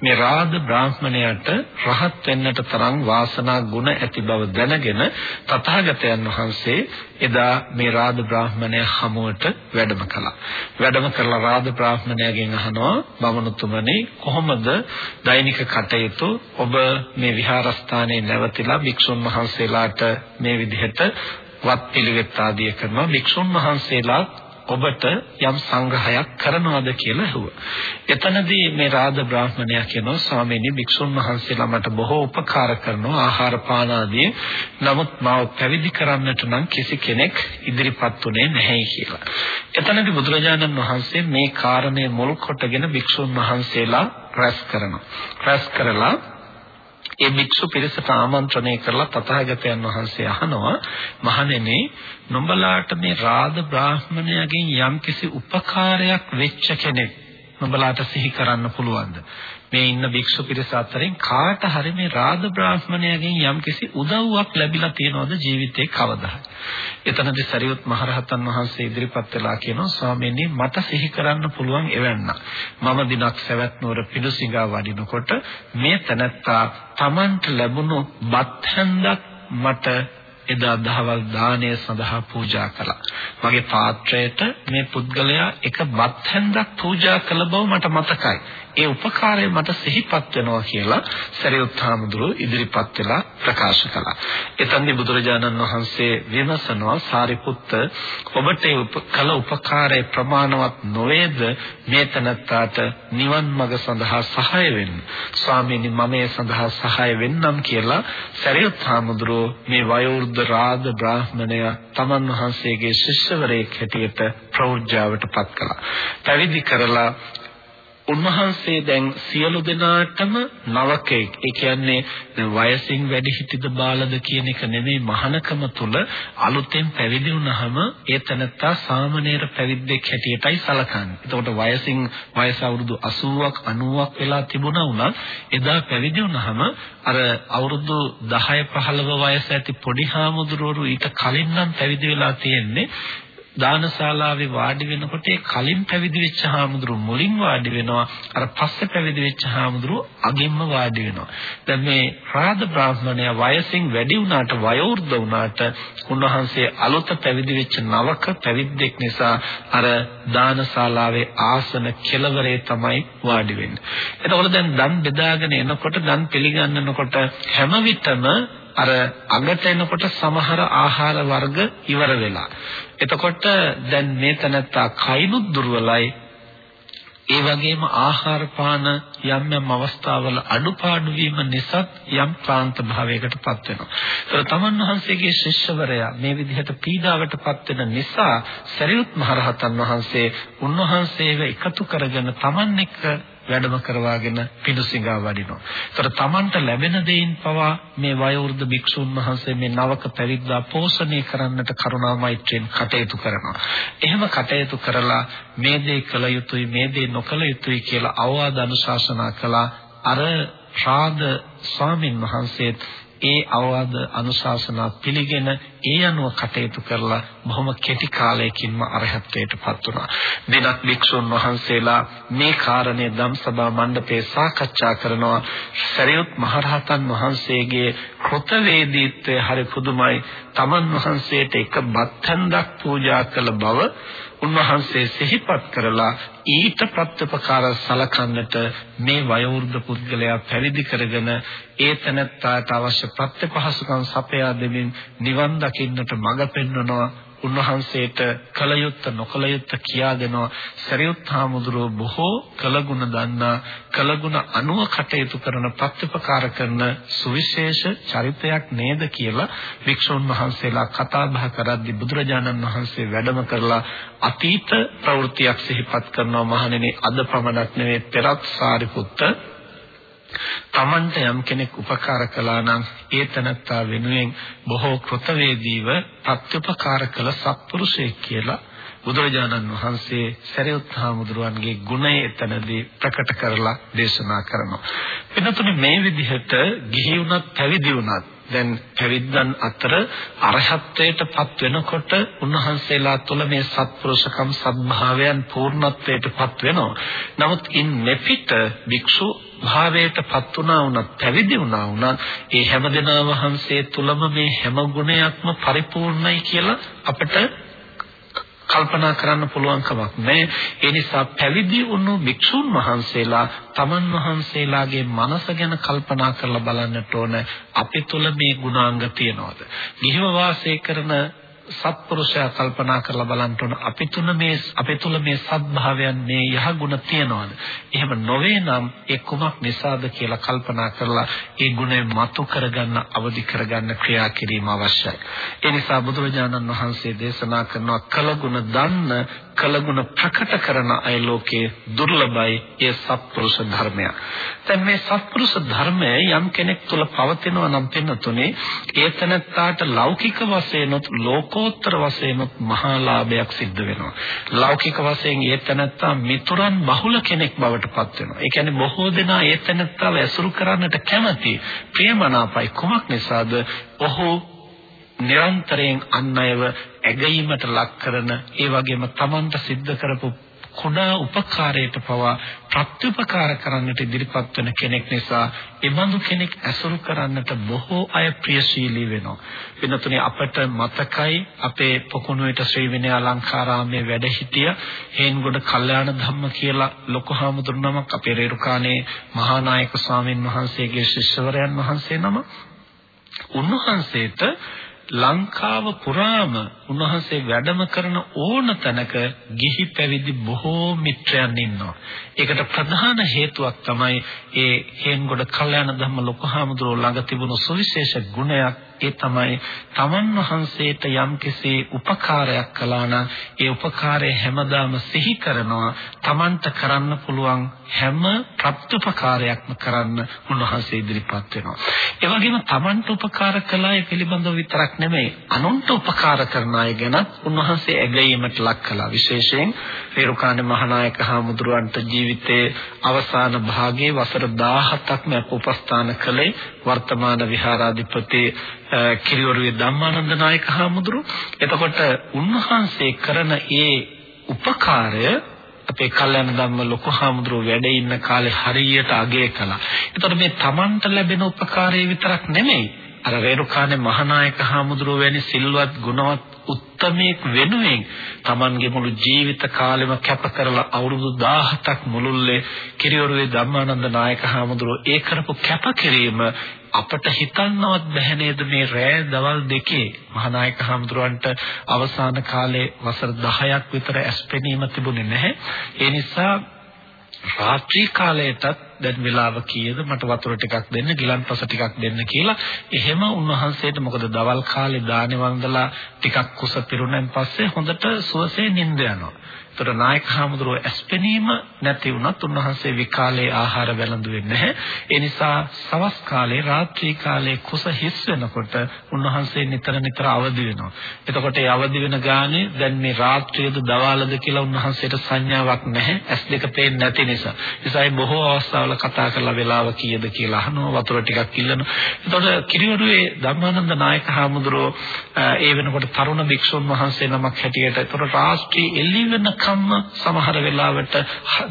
S2: මේ රාද බ්‍රාහ්මණයට රහත් වෙන්නට තරම් වාසනා ගුණ ඇති බව දැනගෙන තථාගතයන් වහන්සේ එදා මේ රාද බ්‍රාහ්මණය හමුවට වැඩම කළා. වැඩම කරලා රාද බ්‍රාහ්මණයාගෙන් අහනවා බමුණුතුමනි කොහොමද දෛනික කටයුතු ඔබ මේ විහාරස්ථානයේ නැවතිලා භික්ෂුන් වහන්සේලාට මේ විදිහට වත් පිළිවෙත් ආදිය කරනවා භික්ෂුන් වහන්සේලා ඔබට යම් සංග්‍රහයක් කරනවද කියලා ඇහුවා. එතනදී මේ රාද බ්‍රාහ්මණයා කියනවා ස්වාමීනි භික්ෂුන් වහන්සේලා මට බොහෝ උපකාර කරනවා ආහාර පාන ආදී. නමුත් මාව පැවිදි කරන්නට නම් කිසි කෙනෙක් ඉදිරිපත් උනේ නැහැ කියලා. එතනදී බුදුරජාණන් වහන්සේ මේ කාරණය මුල් කොටගෙන භික්ෂුන් වහන්සේලා රැස් කරනවා. රැස් කරලා ඒ භික්ෂු පිරිසට ආමන්ත්‍රණය කරලා තථාගතයන් වහන්සේ අහනවා මහණෙනි නුඹලාට මේ රාද බ්‍රාහ්මණයාගෙන් යම්කිසි උපකාරයක් වෙච්ච කෙනෙක් නුඹලාට සිහි කරන්න පුළුවන්ද? මේ ඉන්න භික්ෂු පිරිස අතරින් කාට හරි මේ රාද බ්‍රාහ්මණයාගෙන් යම්කිසි උදව්වක් ලැබිලා තියෙනවද ජීවිතේ කවදා? එතනදී සරියුත් මහරහතන් වහන්සේ ඉදිරිපත් වෙලා කියනවා ස්වාමීනි මට සිහි කරන්න පුළුවන් එවන්න. මම දිනක් සවැත් නුවර පිඬුසිඟා වඩිනකොට මේ තනත්තා Tamanට ලැබුණු බත් හැන්දක් මට එදා දහවල් දාණය සඳහා පූජා කළා. මගේ පාත්‍රයට මේ පුද්ගලයා එක බත් හැන්දක් පූජා කළ බව මට මතකයි. ඒ උපකාරය මට සිහිපත් වෙනවා කියලා සරියුත් හාමුදුරුවෝ ඉදිරිපත් වෙලා ප්‍රකාශ කළා. එතෙන්දී බුදුරජාණන් වහන්සේ විමසනවා සාරිපුත්ත ඔබට කළ උපකාරය ප්‍රමාණවත් නොවේද මේ තනත්තාට නිවන් මඟ සඳහා සහාය වෙන්න. ස්වාමීනි මම ඒ සඳහා සහාය වෙන්නම් කියලා සරියුත් හාමුදුරුවෝ මේ වයෝවෘද්ධ රාද බ්‍රාහ්මණය තමන් වහන්සේගේ ශිෂ්‍යවරයෙක් හැටියට ප්‍රෞಢ්‍යාවට පත් කළා. පැවිදි කරලා උන්වහන්සේ දැන් සියලු දෙනාටම නවකෙක්. ඒ කියන්නේ වයසින් වැඩි හිටිද බාලද කියන එක නෙමෙයි මහානකම තුල අලුතෙන් පැවිදි වුණාම ඒ තනත්තා සාමණේර පැවිද්දෙක් හැටියටයි සලකන්නේ. එතකොට වයසින් වයස අවුරුදු 80ක් 90ක් වෙලා තිබුණා වුණත් එදා පැවිදි වුණාම අර අවුරුදු 10 15 වයස ඇති පොඩි හාමුදුරුවෝ ඊට කලින් නම් පැවිදි වෙලා තියෙන්නේ දානශාලාවේ වාඩි වෙනකොට ඒ කලින් පැවිදි වෙච්ච හාමුදුරුවෝ මුලින් වාඩි වෙනවා. අර පස්සේ පැවිදි වෙච්ච හාමුදුරුවෝ අගින්ම වාඩි වෙනවා. දැන් මේ රාද බ්‍රාහ්මණයා වයසින් වැඩි වුණාට වයෝවෘද්ධ වුණාට උන්වහන්සේ අලුත පැවිදි වෙච්ච නවක පැවිද්දෙක් නිසා අර දානශාලාවේ ආසන කෙළවරේ තමයි වාඩි වෙන්නේ. එතකොට දැන් දන් බෙදාගෙන එනකොට දන් පිළිගන්නනකොට හැම විටම අර අගට එනකොට සමහර ආහාර වර්ග ඉවර වෙලා. එතකොට දැන් මේ තනත්තා කයිනුත් දුර්වලයි. ඒ වගේම ආහාර පාන යම් යම් අවස්ථාවල අඩුපාඩු වීම නිසා යම් ක්ලාන්ත භාවයකටපත් වෙනවා. ඒතර තමන් වහන්සේගේ ශිෂ්‍යවරයා මේ විදිහට පීඩාවටපත් වෙන නිසා සරියුත් මහරහතන් වහන්සේ උන්වහන්සේව එකතු කරගෙන තමන් එක්ක වැඩම කරවාගෙන පිඬුසිඟා වඩිනවා. ඒතර Tamanට ලැබෙන දෙයින් පවා මේ වයෝවෘද්ධ භික්ෂුන් වහන්සේ මේ නවක පැවිද්දා පෝෂණය කරන්නට කරුණා මෛත්‍රියෙන් කටයුතු කරනවා. එහෙම කටයුතු කරලා මේ දේ කළ යුතුයි මේ දේ නොකළ යුතුයි කියලා අවවාද අනුශාසනා කළා. අර රාද ස්වාමින් වහන්සේත් ඒ අවවාද අනුශාසනා පිළිගෙන ඒ අනුව කටයුතු කරලා බොහොම කෙටි කාලයකින්ම අරහත්ත්වයටපත් වුණා. දිනක් භික්ෂුන් වහන්සේලා මේ කාරණේ ධම්සභා මණ්ඩපේ සාකච්ඡා කරනවා. සරියුත් මහරහතන් වහන්සේගේ කෘතවේදීත්වය හරි පුදුමයි. තමන් වහන්සේට එක බත්හන්දක් පූජා කළ බව උන්වහන්සේ සිහිපත් කරලා ඊට ප්‍රත්‍යපකාර සලකන්නට මේ වයෝවෘද්ධ පුද්ගලයා පැවිදි කරගෙන ඒ තැනැත්තාට අවශ්‍ය ප්‍රත්‍යපහසුකම් සපයා දෙමින් නිවන් දකින්නට මඟ පෙන්වනවා. උන්වහන්සේට කල යුත්ත නොකල යුත්ත කියා දෙනවා සරියුත් හාමුදුරුව බොහෝ කලගුණ දන්නා කලගුණ අනුව කටයුතු කරන ප්‍රත්‍යපකාර කරන සුවිශේෂ චරිතයක් නේද කියලා වික්ෂුන් වහන්සේලා කතා බහ කරද්දී බුදුරජාණන් වහන්සේ වැඩම කරලා අතීත ප්‍රවෘත්තියක් සිහිපත් කරනවා. මහණෙනි අද පමණක් නෙවෙයි පෙරත් සාරිපුත්ත තමන්ට යම් කෙනෙක් උපකාර කළා නම් ඒ තනත්තා වෙනුවෙන් බොහෝ කෘතවේදීව ප්‍රත්‍යපකාර කළ සත්පුරුෂයෙක් කියලා බුදුරජාණන් වහන්සේ සරියුත් හාමුදුරුවන්ගේ ගුණය එතනදී ප්‍රකට කරලා දේශනා කරනවා. එනතුනේ මේ විදිහට ගිහි වුණත් පැවිදි වුණත් දැන් පැවිද්දන් අතර අරහත්ත්වයටපත් වෙනකොට උන්වහන්සේලා තුළ මේ සත්පුරුෂකම් සත්භාවයන් පූර්ණත්වයටපත් වෙනවා. නමුත් ඉන් මෙපිට භික්ෂු භාවයටපත් වුණා වුණත් පැවිදි වුණා වුණත් ඒ හැමදෙනා වහන්සේ තුළම මේ හැම ගුණයක්ම පරිපූර්ණයි කියලා අපිට කල්පනා කරන්න පුළුවන් කමක් නැහැ. ඒ නිසා පැවිදි වුණු භික්ෂුන් වහන්සේලා තමන් වහන්සේලාගේ මනස ගැන කල්පනා කරලා බලන්නට ඕන අපි තුල මේ ගුණාංග තියනවාද? ගිහිව වාසය කරන සත්පුරුෂයා කල්පනා කරලා බලන්න ඕන. අපි තුන මේ අපි තුල මේ සත්භාවයන් මේ යහගුණ තියනවාද? එහෙම නොවේ නම් ඒ කුමක් නිසාද කියලා කල්පනා කරලා ඒ ගුණය මතු කරගන්න අවදි කරගන්න ක්‍රියා කිරීම අවශ්‍යයි. ඒ නිසා බුදුරජාණන් වහන්සේ දේශනා කරනවා කලගුණ දන්න කලගුණ ප්‍රකට කරන අය ලෝකයේ දුර්ලභයි ඒ සත්පුරුෂ ධර්මය. දැන් මේ සත්පුරුෂ ධර්මය යම් කෙනෙක් තුළ පවතිනවා නම් පින්නතුනේ ඒතනත්තාට ලෞකික වශයෙන් ලෝකෝත්තර වශයෙන් මහා ලාභයක් සිද්ධ වෙනවා. ලෞකික වශයෙන් ඒතනත්තා මිතුරන් බහුල කෙනෙක් බවට පත් වෙනවා. ඒ කියන්නේ බොහෝ දෙනා ඒතනත්තාව ඇසුරු කරන්නට කැමති ප්‍රියමනාපයි කුමක් නිසාද? ඔහු නිරන්තරයෙන් අන් අයව ඇගීමට ලක් කරන ඒ වගේම Tamanta සිද්ධ කරපු කුඩා උපකාරයට පවා ප්‍රත්‍යුපකාර කරන්නට ඉදිරිපත් වෙන කෙනෙක් නිසා එබඳු කෙනෙක් ඇසුරු කරන්නට බොහෝ අය ප්‍රියශීලී වෙනවා. වෙනතුනේ අපට මතකයි අපේ පොකුණුවේට ශ්‍රී විනය අලංකාරාමයේ වැඩ සිටිය හේන්ගොඩ කල්යාණ ධම්ම කියලා ලොකු හාමුදුරු නමක් අපේ රේරුකානේ මහානායක ස්වාමින් වහන්සේගේ ශිෂ්‍යවරයන් වහන්සේ නම උන්වහන්සේට ලංකාව පුරාම උන්වහන්සේ වැඩම කරන ඕන තැනක ගිහි පැවිදි බොහෝ මිත්‍රයන් ඉන්නවා. ඒකට ප්‍රධාන හේතුවක් තමයි ඒ හේන්ගොඩ කල්යාණ ධම්ම ලොකහාමුදුරුවෝ ළඟ තිබුණු සුවිශේෂ ගුණයක්. ඒ තමයි තමන් වහන්සේට යම්කිසි උපකාරයක් කළා නම් ඒ උපකාරය හැමදාම සිහි කරනවා. තමන්ට කරන්න පුළුවන් හැම ප්‍රත්‍යපකාරයක්ම කරන්න උන්වහන්සේ ඉදිරිපත් වෙනවා. ඒ වගේම තමන්ට උපකාර කළා ඒ පිළිබඳව විතරක් නෙමෙයි අනුන්ට උපකාර කරන අය ගැනත් උන්වහන්සේ ඇගයීමට ලක් කළා විශේෂයෙන් රේරුකාණේ මහානායක හාමුදුරුවන්ට ජීවිතයේ අවසාන භාගයේ වසර 17ක්ම උපස්ථාන කළේ වර්තමාන විහාරාධිපති කිරියොරුවේ ධම්මානන්ද නායක හාමුදුරුව. එතකොට උන්වහන්සේ කරන ඒ උපකාරය අපේ කල්යන ධම්ම ලොකු හාමුදුරුව වැඩ ඉන්න කාලේ හරියට අගය කළා. එතකොට මේ Tamanට ලැබෙන උපකාරය විතරක් නෙමෙයි අර රේරුකානේ මහානායක හාමුදුරුව වැනි සිල්වත් ගුණවත් උත්තමයෙක් වෙනුවෙන් Tamanගේ මුළු ජීවිත කාලෙම කැප කරලා අවුරුදු 17ක් මුළුල්ලේ කිරියොරුවේ ධම්මානන්ද නායක හාමුදුරුව ඒ කරපු කැපකිරීම අපට හිතන්නවත් බැහැ නේද මේ රෑ දවල් දෙකේ? මහානායක හාමුදුරුවන්ට අවසාන කාලේ වසර 10ක් විතර ඇස්පෙනීම තිබුණේ නැහැ. ඒ නිසා රාත්‍රී කාලයටත් දැන් වෙලාව කීයද? මට වතුර ටිකක් දෙන්න ගිලන්පස ටිකක් දෙන්න කියලා. එහෙම උන්වහන්සේට මොකද දවල් කාලේ දානේ වන්දලා ටිකක් කුස පිරුණෙන් පස්සේ හොඳට සුවසේ නිින්ද යනවා. ඒතර නායක හාමුදුරුව ඇස්පෙනීම නැති වුණත් උන්වහන්සේ විකාලේ ආහාර වැළඳුවේ නැහැ. ඒ නිසා සවස් කාලේ රාත්‍රී කාලේ කුස හිස් වෙනකොට උන්වහන්සේ නිතර නිතර අවදි වෙනවා. එතකොට ඒ අවදි වෙන ගානේ දැන් මේ රාත්‍රියද දවාලද කියලා උන්වහන්සේට සංඥාවක් නැහැ. ඇස් දෙක පේන්නේ නැති නිසා. ඒසයි බොහෝ අවස්ථාවල කතා කරලා වෙලාව කීයද කියලා අහනවා වතුර ටිකක් ඉල්ලනවා. එතකොට කිරියොරුවේ ධම්මානන්ද නායක හාමුදුරුව ඒ වෙනකොට තරුණ භික්ෂුන් වහන්සේ නමක් හැටියට එතකොට රාත්‍රී එළි වෙනක වෙනකම්ම සමහර වෙලාවට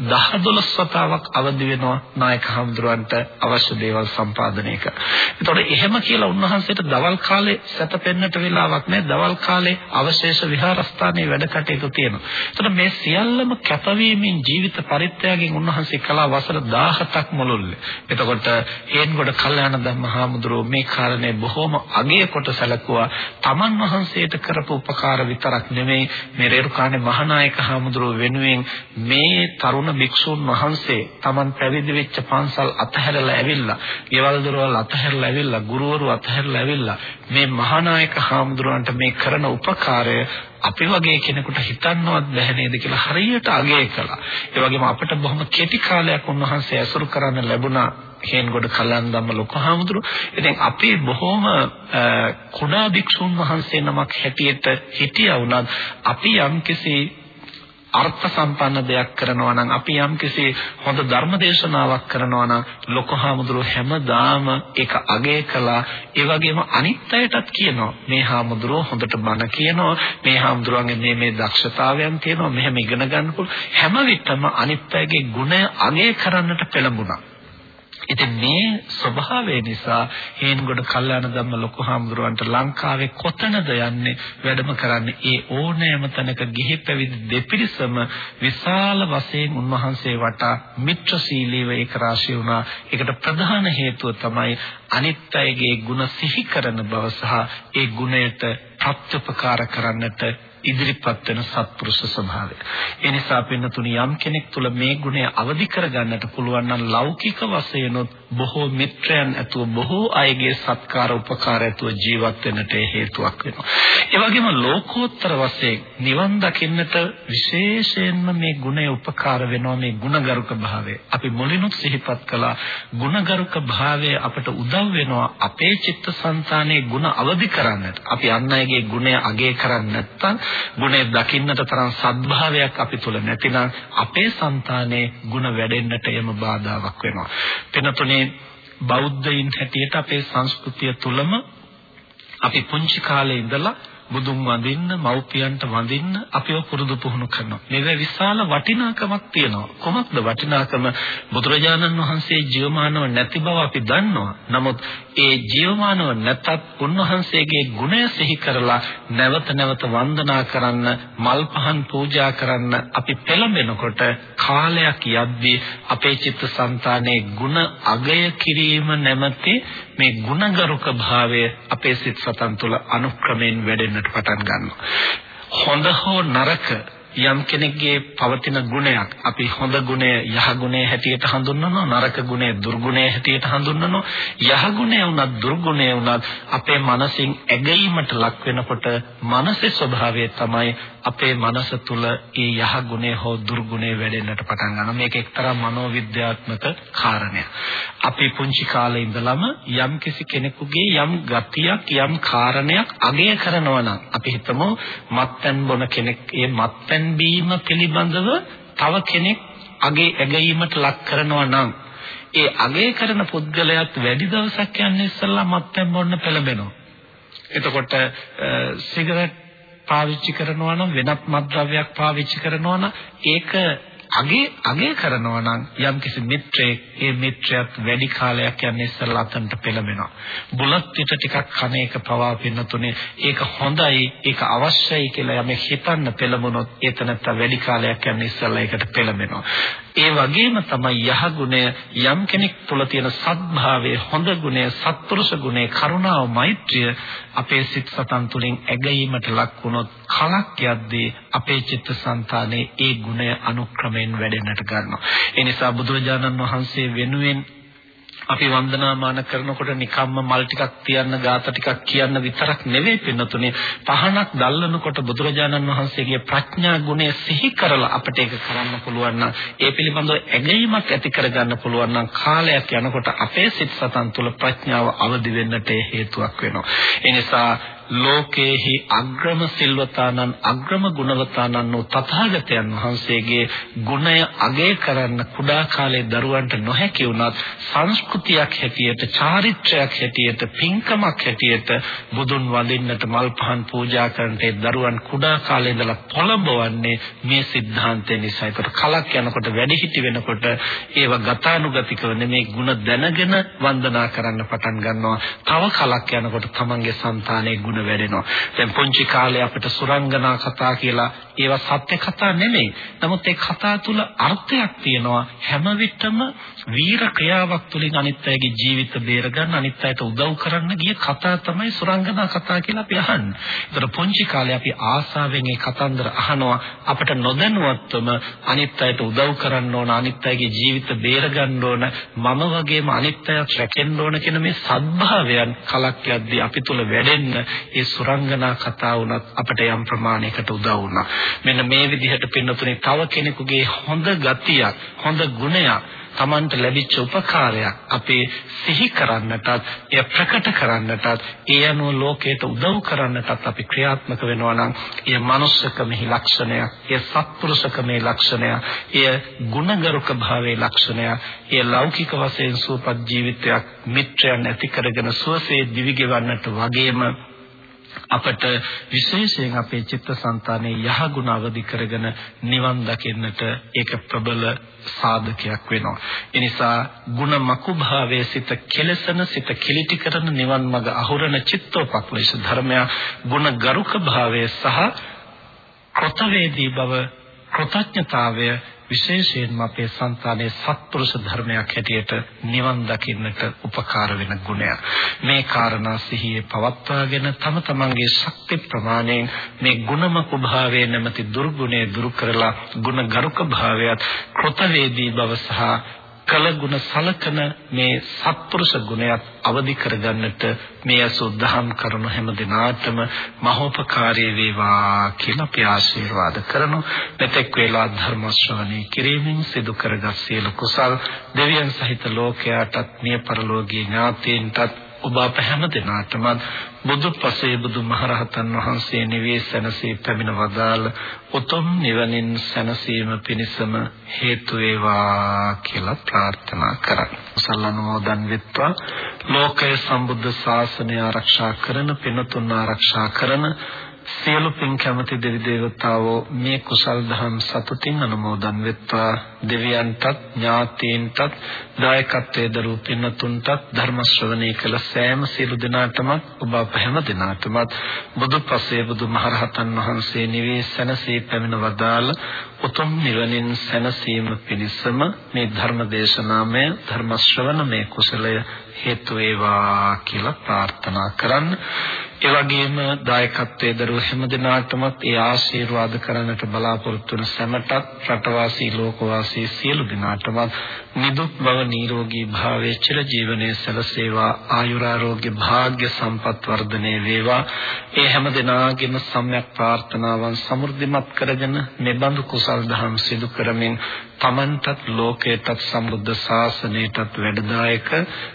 S2: 10 12 වතාවක් අවදි වෙනවා නායක හඳුරන්ට අවශ්‍ය දේවල් සම්පාදනය කර. එතකොට එහෙම කියලා උන්වහන්සේට දවල් කාලේ සැතපෙන්නට වෙලාවක් නැහැ. දවල් කාලේ අවශේෂ විහාරස්ථානයේ වැඩ කටයුතු තියෙනවා. එතකොට මේ සියල්ලම කැපවීමෙන් ජීවිත පරිත්‍යාගයෙන් උන්වහන්සේ කළා වසර 17ක් මුළුල්ලේ. එතකොට හේන්ගොඩ කල්යාණ ධම්මහාමුදුරුවෝ මේ කාරණේ බොහොම අගය කොට සැලකුවා. තමන් වහන්සේට කරපු උපකාර විතරක් නෙමෙයි මේ රේරුකාණේ මහානායක හාමුදුරුවෝ හාමුදුරුව වෙනුවෙන් මේ තරුණ භික්ෂුන් වහන්සේ Taman පැවිදි වෙච්ච පන්සල් අතහැරලා ඇවිල්ලා, ගෙවල් දොරවල් අතහැරලා ඇවිල්ලා, ගුරුවරු අතහැරලා ඇවිල්ලා මේ මහානායක හාමුදුරුවන්ට මේ කරන උපකාරය අපි වගේ කෙනෙකුට හිතන්නවත් බැහැ නේද කියලා හරියට අගය කළා. ඒ වගේම අපිට බොහොම කෙටි කාලයක් උන්වහන්සේ ඇසුරු කරන්න ලැබුණා. හේන්ගොඩ කලන්දම්ම ලොකහාමුදුරු. ඉතින් අපි බොහොම කුඩා භික්ෂුන් වහන්සේ නමක් හැටියට හිටියා වුණත් අපි යම්කිසි අර්ථ සම්පන්න දෙයක් කරනවා නම් අපි යම්කිසි හොඳ ධර්ම දේශනාවක් කරනවා නම් ලොකු හාමුදුරුව හැමදාම ඒක අගය කළා. ඒ වගේම අනිත් අයටත් කියනවා මේ හාමුදුරුව හොඳට බණ කියනවා මේ හාමුදුරුවන්ගේ මේ මේ දක්ෂතාවයන් තියෙනවා මෙහෙම ඉගෙන ගන්න පුළුවන් හැම විටම අනිත් අයගේ ගුණය අගය කරන්නට පෙළඹුණා. ඉතින් මේ ස්වභාවය නිසා හේන්ගොඩ කල්යාණ ධම්ම ලොකු හාමුදුරුවන්ට ලංකාවේ කොතනද යන්නේ වැඩම කරන්නේ ඒ ඕනෑම තැනක ගිහි පැවිදි දෙපිරිසම විශාල වශයෙන් උන්වහන්සේ වටා මිත්‍රශීලීව ඒක රාශී වුණා. ඒකට ප්‍රධාන හේතුව තමයි අනිත් අයගේ ಗುಣ සිහි කරන බව සහ ඒ ගුණයට ප්‍රත්‍යපකාර කරන්නට ඉදිරිපත් වෙන සත්පුරුෂ ස්වභාවය. ඒ නිසා පින්නතුනි යම් කෙනෙක් තුල මේ ගුණය අවදි කරගන්නට පුළුවන් නම් ලෞකික වශයෙන්ොත් බොහෝ මිත්‍රයන් ඇතුව බොහෝ අයගේ සත්කාර උපකාර ඇතුව ජීවත් වෙන්නට හේතුවක් වෙනවා. ඒ වගේම ලෝකෝත්තර වශයෙන් නිවන් දකින්නට විශේෂයෙන්ම මේ ගුණය උපකාර වෙනවා මේ ගුණගරුක භාවය. අපි මුලිනුත් සිහිපත් කළා ගුණගරුක භාවය අපට උදව් වෙනවා අපේ චිත්තසංතානයේ ගුණ අවදි කරන්නට. අපි අන් අයගේ ගුණය අගය කරන්නේ නැත්නම් ගුණය දකින්නට තරම් සද්භාවයක් අපි තුල නැතිනම් අපේ సంతානයේ ගුණ වැඩෙන්නට යම බාධාවක් වෙනවා. වෙනතුනේ බෞද්ධයින් හැටියට අපේ සංස්කෘතිය තුලම අපි පුංචි කාලේ ඉඳලා බුදුන් වඳින්න, මව්පියන්ට වඳින්න අපිව පුරුදු පුහුණු කරනවා. මේක විශාල වටිනාකමක් තියෙනවා. කොහොමද වටිනාකම? බුදුරජාණන් වහන්සේ ජීවමානව නැති බව අපි දන්නවා. නමුත් ඒ ජීවමානව නැතත් උන්වහන්සේගේ ගුණය සිහි කරලා නැවත නැවත වන්දනා කරන්න, මල් පහන් පූජා කරන්න අපි පෙළඹෙනකොට කාලයක් යද්දී අපේ චිත්තසංතානයේ ගුණ අගය කිරීම නැමැති මේ ගුණගරුක භාවය අපේ සිත් සතන් තුළ අනුක්‍රමයෙන් වැඩෙන්නට පටන් ගන්නවා. හොඳ හෝ නරක යම් කෙනෙක්ගේ පවතින ගුණයක් අපි හොඳ ගුණය යහ ගුණය හැටියට හඳුන්වනවා නරක ගුණය දුර්ගුණය හැටියට හඳුන්වනවා යහ ගුණය වුණත් දුර්ගුණය වුණත් අපේ මනසින් ඇගීමට ලක් වෙනකොට මනසේ ස්වභාවය තමයි අපේ මනස තුල ඒ යහ ගුණය හෝ දුර්ගුණය වැඩෙන්නට පටන් ගන්නවා. මේක එක්තරා මනෝවිද්‍යාත්මක කාරණයක්. අපි පුංචි කාලේ ඉඳලම යම් කිසි කෙනෙකුගේ යම් ගතියක් යම් කාරණයක් අගය කරනවා නම් අපි හිතමු මත්පැන් බොන කෙනෙක් ඒ මත්පැන් බීම පිළිබඳව තව කෙනෙක් අගේ ඇගීමට ලක් කරනවා නම් ඒ අගය කරන පුද්ගලයාත් වැඩි දවසක් යන්නේ ඉස්සෙල්ලා මත්පැන් බොන්න පෙළඹෙනවා. එතකොට සිගරට් පාවිච්චි කරනවා නම් වෙනත් මත්ද්‍රව්‍යයක් පාවිච්චි කරනවා නම් ඒක අගේ අගේ කරනවා නම් යම්කිසි මිත්‍රයෙක් ඒ මිත්‍රයාත් වැඩි කාලයක් යන්නේ ඉස්සරලා අතන්ට පෙළඹෙනවා. බුලත් පිට ටිකක් කන එක පවා පින්නතුනේ ඒක හොඳයි ඒක අවශ්‍යයි කියලා යමෙක් හිතන්න පෙළඹුණොත් ඒතනත්ත වැඩි කාලයක් යන්නේ ඉස්සරලා ඒකට පෙළඹෙනවා. ඒ වගේම තමයි යහගුණය යම් කෙනෙක් තුළ තියෙන සත්භාවය හොඳ ගුණය සත්පුරුෂ ගුණය කරුණාව මෛත්‍රිය අපේ සිත් සතන් තුළින් ඇගීමට ලක් වුණොත් කලක් යද්දී අපේ චිත්තසංතානයේ ඒ ගුණය අනුක්‍රමයෙන් වැඩෙන්නට ගන්නවා. ඒ නිසා බුදුරජාණන් වහන්සේ වෙනුවෙන් අපි වන්දනාමාන කරනකොට නිකම්ම මල් ටිකක් තියන්න ગાත ටිකක් කියන්න විතරක් නෙවෙයි පින්නතුනේ. පහනක් දැල්ලනකොට බුදුරජාණන් වහන්සේගේ ප්‍රඥා ගුණය සිහි කරලා අපිට ඒක කරන්න පුළුවන් නම් ඒ පිළිබඳව ඇගීමක් ඇති කරගන්න පුළුවන් නම් කාලයක් යනකොට අපේ සිත් සතන් තුළ ප්‍රඥාව අවදි වෙන්නට හේතුවක් වෙනවා. ඒ නිසා ලෝකේහි අග්‍රම සිල්වතානන් අග්‍රම ගුණවතානන් වූ තථාගතයන් වහන්සේගේ ගුණය අගය කරන්න කුඩා කාලේ දරුවන්ට නොහැකි වුණත් සංස්කෘතියක් හැටියට චාරිත්‍රයක් හැටියට පින්කමක් හැටියට බුදුන් වඳින්නට මල් පහන් පූජා කරන්නට දරුවන් කුඩා කාලේ ඉඳලා පොළඹවන්නේ මේ સિદ્ધාන්තය නිසා. ඒකට කලක් යනකොට වැඩිහිටි වෙනකොට ඒව ගතානුගතිකව නෙමේ ගුණ දැනගෙන වන්දනා කරන්න පටන් ගන්නවා. තව කලක් යනකොට තමන්ගේ సంతානයේ ගුණ ගුණ වැඩෙනවා. දැන් පුංචි කාලේ අපිට සුරංගනා කතා කියලා ඒවා සත්‍ය කතා නෙමෙයි. නමුත් ඒ කතා තුල අර්ථයක් තියෙනවා. හැම විටම වීර ක්‍රියාවක් තුලින් අනිත් අයගේ ජීවිත බේරගන්න අනිත් අයට උදව් කරන්න ගිය කතා තමයි සුරංගනා කතා කියලා අපි අහන්නේ. ඒතර පුංචි කාලේ අපි ආසාවෙන් ඒ කතන්දර අහනවා අපිට නොදැනුවත්වම අනිත් අයට උදව් කරන්න ඕන අනිත් අයගේ ජීවිත බේරගන්න ඕන මම වගේම අනිත් අයත් රැකෙන්න ඕන කියන මේ සත්භාවයන් කලක් යද්දී අපි තුල වැඩෙන්න ඒ සුරංගනා කතා වුණත් අපිට යම් ප්‍රමාණයකට උදව් වුණා. මෙන්න මේ විදිහට පින්නතුනේ තව කෙනෙකුගේ හොඳ ගතියක්, හොඳ ගුණයක් Tamanට ලැබිච්ච උපකාරයක් අපේ සිහි කරන්නටත් එය ප්‍රකට කරන්නටත් ඒ අනුව ලෝකයට උදව් කරන්නටත් අපි ක්‍රියාත්මක වෙනවා නම් එය මනුස්සකමෙහි ලක්ෂණයක් එය සත්පුරුෂකමේ ලක්ෂණයක් එය ගුණගරුක භාවයේ ලක්ෂණයක් එය ලෞකික වශයෙන් සූපත් ජීවිතයක් මිත්‍රයන් ඇති කරගෙන සුවසේ දිවිගෙවන්නට වගේම අපට විශේෂයෙන් අපේ චිත්තසංතානයේ යහගුණ අවදි කරගෙන නිවන් දකින්නට ඒක ප්‍රබල සාධකයක් වෙනවා. ඒ නිසා ಗುಣ මකුභාවයේ සිත කෙලසන සිත කිලිටි කරන නිවන් මඟ අහුරන චිත්තෝපක්ලේශ ධර්මය ಗುಣ ගරුක භාවය සහ කෘතවේදී බව කෘතඥතාවය විශේෂයෙන්ම අපේ సంతානයේ සත්පුරුෂ ධර්මයක් හැටියට නිවන් දකින්නට උපකාර වෙන ගුණයක්. මේ කාරණා සිහියේ පවත්වාගෙන තම තමන්ගේ ශක්ති ප්‍රමාණයෙන් මේ ගුණමක භාවයේ නැමැති දුර්ගුණේ දුරු කරලා ගුණගරුක භාවයත් කෘතවේදී බව සහ කලගුණ සලකන මේ සත්පුරුෂ ගුණයක් අවදි කරගන්නට මේ අසුද්ධහම් කරන හැම දිනාටම මහෝපකාරී වේවා කියලා අපි ආශිර්වාද කරනු මෙතෙක් වේලා ධර්ම ශ්‍රවණය කිරීමෙන් සිදු කරගත් සියලු කුසල් දෙවියන් සහිත ලෝකයාටත් මිය පරලෝකීය ඥාතීන්ටත් ඔබ අප හැම දිනාටම බුදු පසේ බුදු මහරහතන් වහන්සේ නිවේසනසේ පැමිණ වදාළ උතුම් නිවනින් සැනසීම පිණිසම හේතු වේවා කියලා ප්‍රාර්ථනා කරා. සල්ලනෝදන් වෙත්වා ලෝකයේ සම්බුද්ධ ශාසනය ආරක්ෂා කරන පිනතුන් ආරක්ෂා කරන සියලු පින් කැමති දෙවි දේවතාවෝ මේ කුසල් දහම් සතුටින් අනුමෝදන් වෙත්වා. දෙවියන්ටත් ඥාතීන්ටත් දායකත්වයේ දරූ පින්නතුන්ටත් ධර්ම ශ්‍රවණය කළ සෑම සියලු දෙනාටම ඔබ අප හැම දෙනාටමත් බුදු පසේ බුදු මහරහතන් වහන්සේ නිවේ සැනසී පැමිණ වදාළ උතුම් නිවනින් සැනසීම පිණිසම මේ ධර්ම දේශනාමය ධර්ම ශ්‍රවණමය කුසලය හේතු වේවා කියලා ප්‍රාර්ථනා කරන්න. ඒ වගේම දායකත්වයේ දරුව හැම දිනාටම ඒ ආශිර්වාද කරන්නට බලාපොරොත්තු වන සැමටත් රටවාසී ලෝකවාසී සියලු දිනාටම නිදුක් බව නිරෝගී භාවයේ චිර ජීවනයේ සැලසේවා. ආයුරාෝග්‍ය භාග්ය සම්පත් වර්ධනයේ වේවා. ඒ හැම දිනාගෙම සම්‍යක් ප්‍රාර්ථනාවන් සමෘද්ධිමත් කරගෙන මෙබඳු කුසල් දහම් සිදු කරමින් තමන්ටත් ලෝකයටත් සම්බුද්ධ ශාසනයටත් වැඩදායක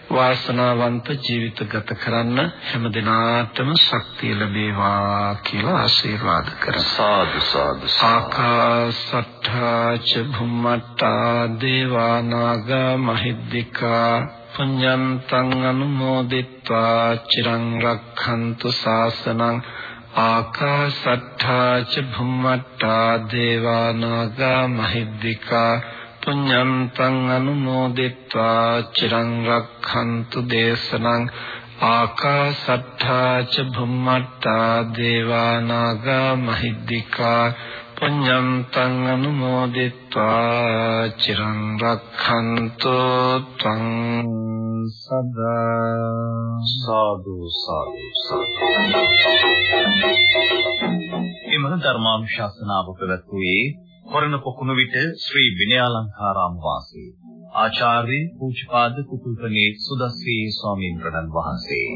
S2: වාසනාවන්ත ජීවිත ගත කරන්න හැම දිනාටම ශක්තිය ලැබේවා කියලා ආශිර්වාද කරා
S1: සාදු සාදු
S2: ආකාසට්ඨා ච භුම්මට්ටා නාගා මහිද්దికා පුඤ්ඤන්තං අනුමෝදිත්වා චිරං රක්ඛන්තු ශාසනං ආකාශට්ඨා ච භුම්මට්ඨා දේවා නාග මහිද්దికා පුඤ්ඤන්තං අනුමෝදිත්වා චිරං රක්ඛන්තු දේශනං ආකාශට්ඨා ච භුම්මට්ඨා දේවා නාග මහිද්దికා පුඤ්ඤන්තං අනුමෝදිත්වා චිරං රක්ඛන්තු ත්වං සදා
S1: සාදු සාදු සාදු එම ධර්මානුශාසනාව පැවැත්වුවේ කොරණ පොකුණු විට ශ්‍රී විනයාලංකාරාම වාසී ආචාර්ය පූජ්‍යපාද කුකුල්පනේ සුදස්සී ස්වාමීන් වහන්සේ.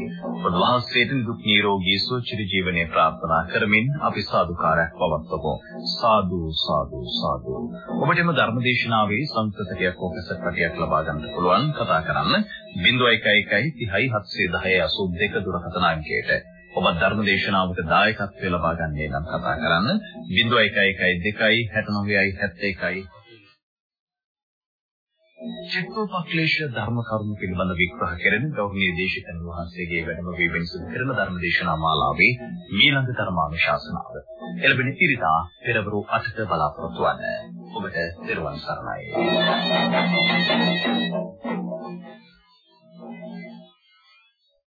S1: උන්වහන්සේට දුක් නිරෝගී සුවචිර ජීවනයේ ප්‍රාර්ථනා කරමින් අපි සාදුකාරයක් පවත්වමු. සාදු සාදු සාදු. ඔබටම ධර්මදේශනාවේ සංස්කෘතකයක් හෝ කසට්ටයක් ලබා ගන්නට පුළුවන්. කතා කරන්න 0111 30 710 82 දුරකථන අංකයට. ඔබ ධර්ම දේශනාවක දායකත්වය ලබා ගන්නේ නම් කතා කරන්න. 0112 69 71 චිත්තෝපක්ලේශ ධර්ම කරුණු පිළිබඳ විග්‍රහ කෙරෙන ගෞරවනීය දේශකයන් වහන්සේගේ වැඩම වීමෙන් සිදු කරන ධර්ම දේශනා මාලාවේ ඊළඟ ධර්මානුශාසනාව. එළඹෙන ඉරිදා පෙරවරු 8ට බලාපොරොත්තු වන්න. ඔබට දරුවන් සරණයි.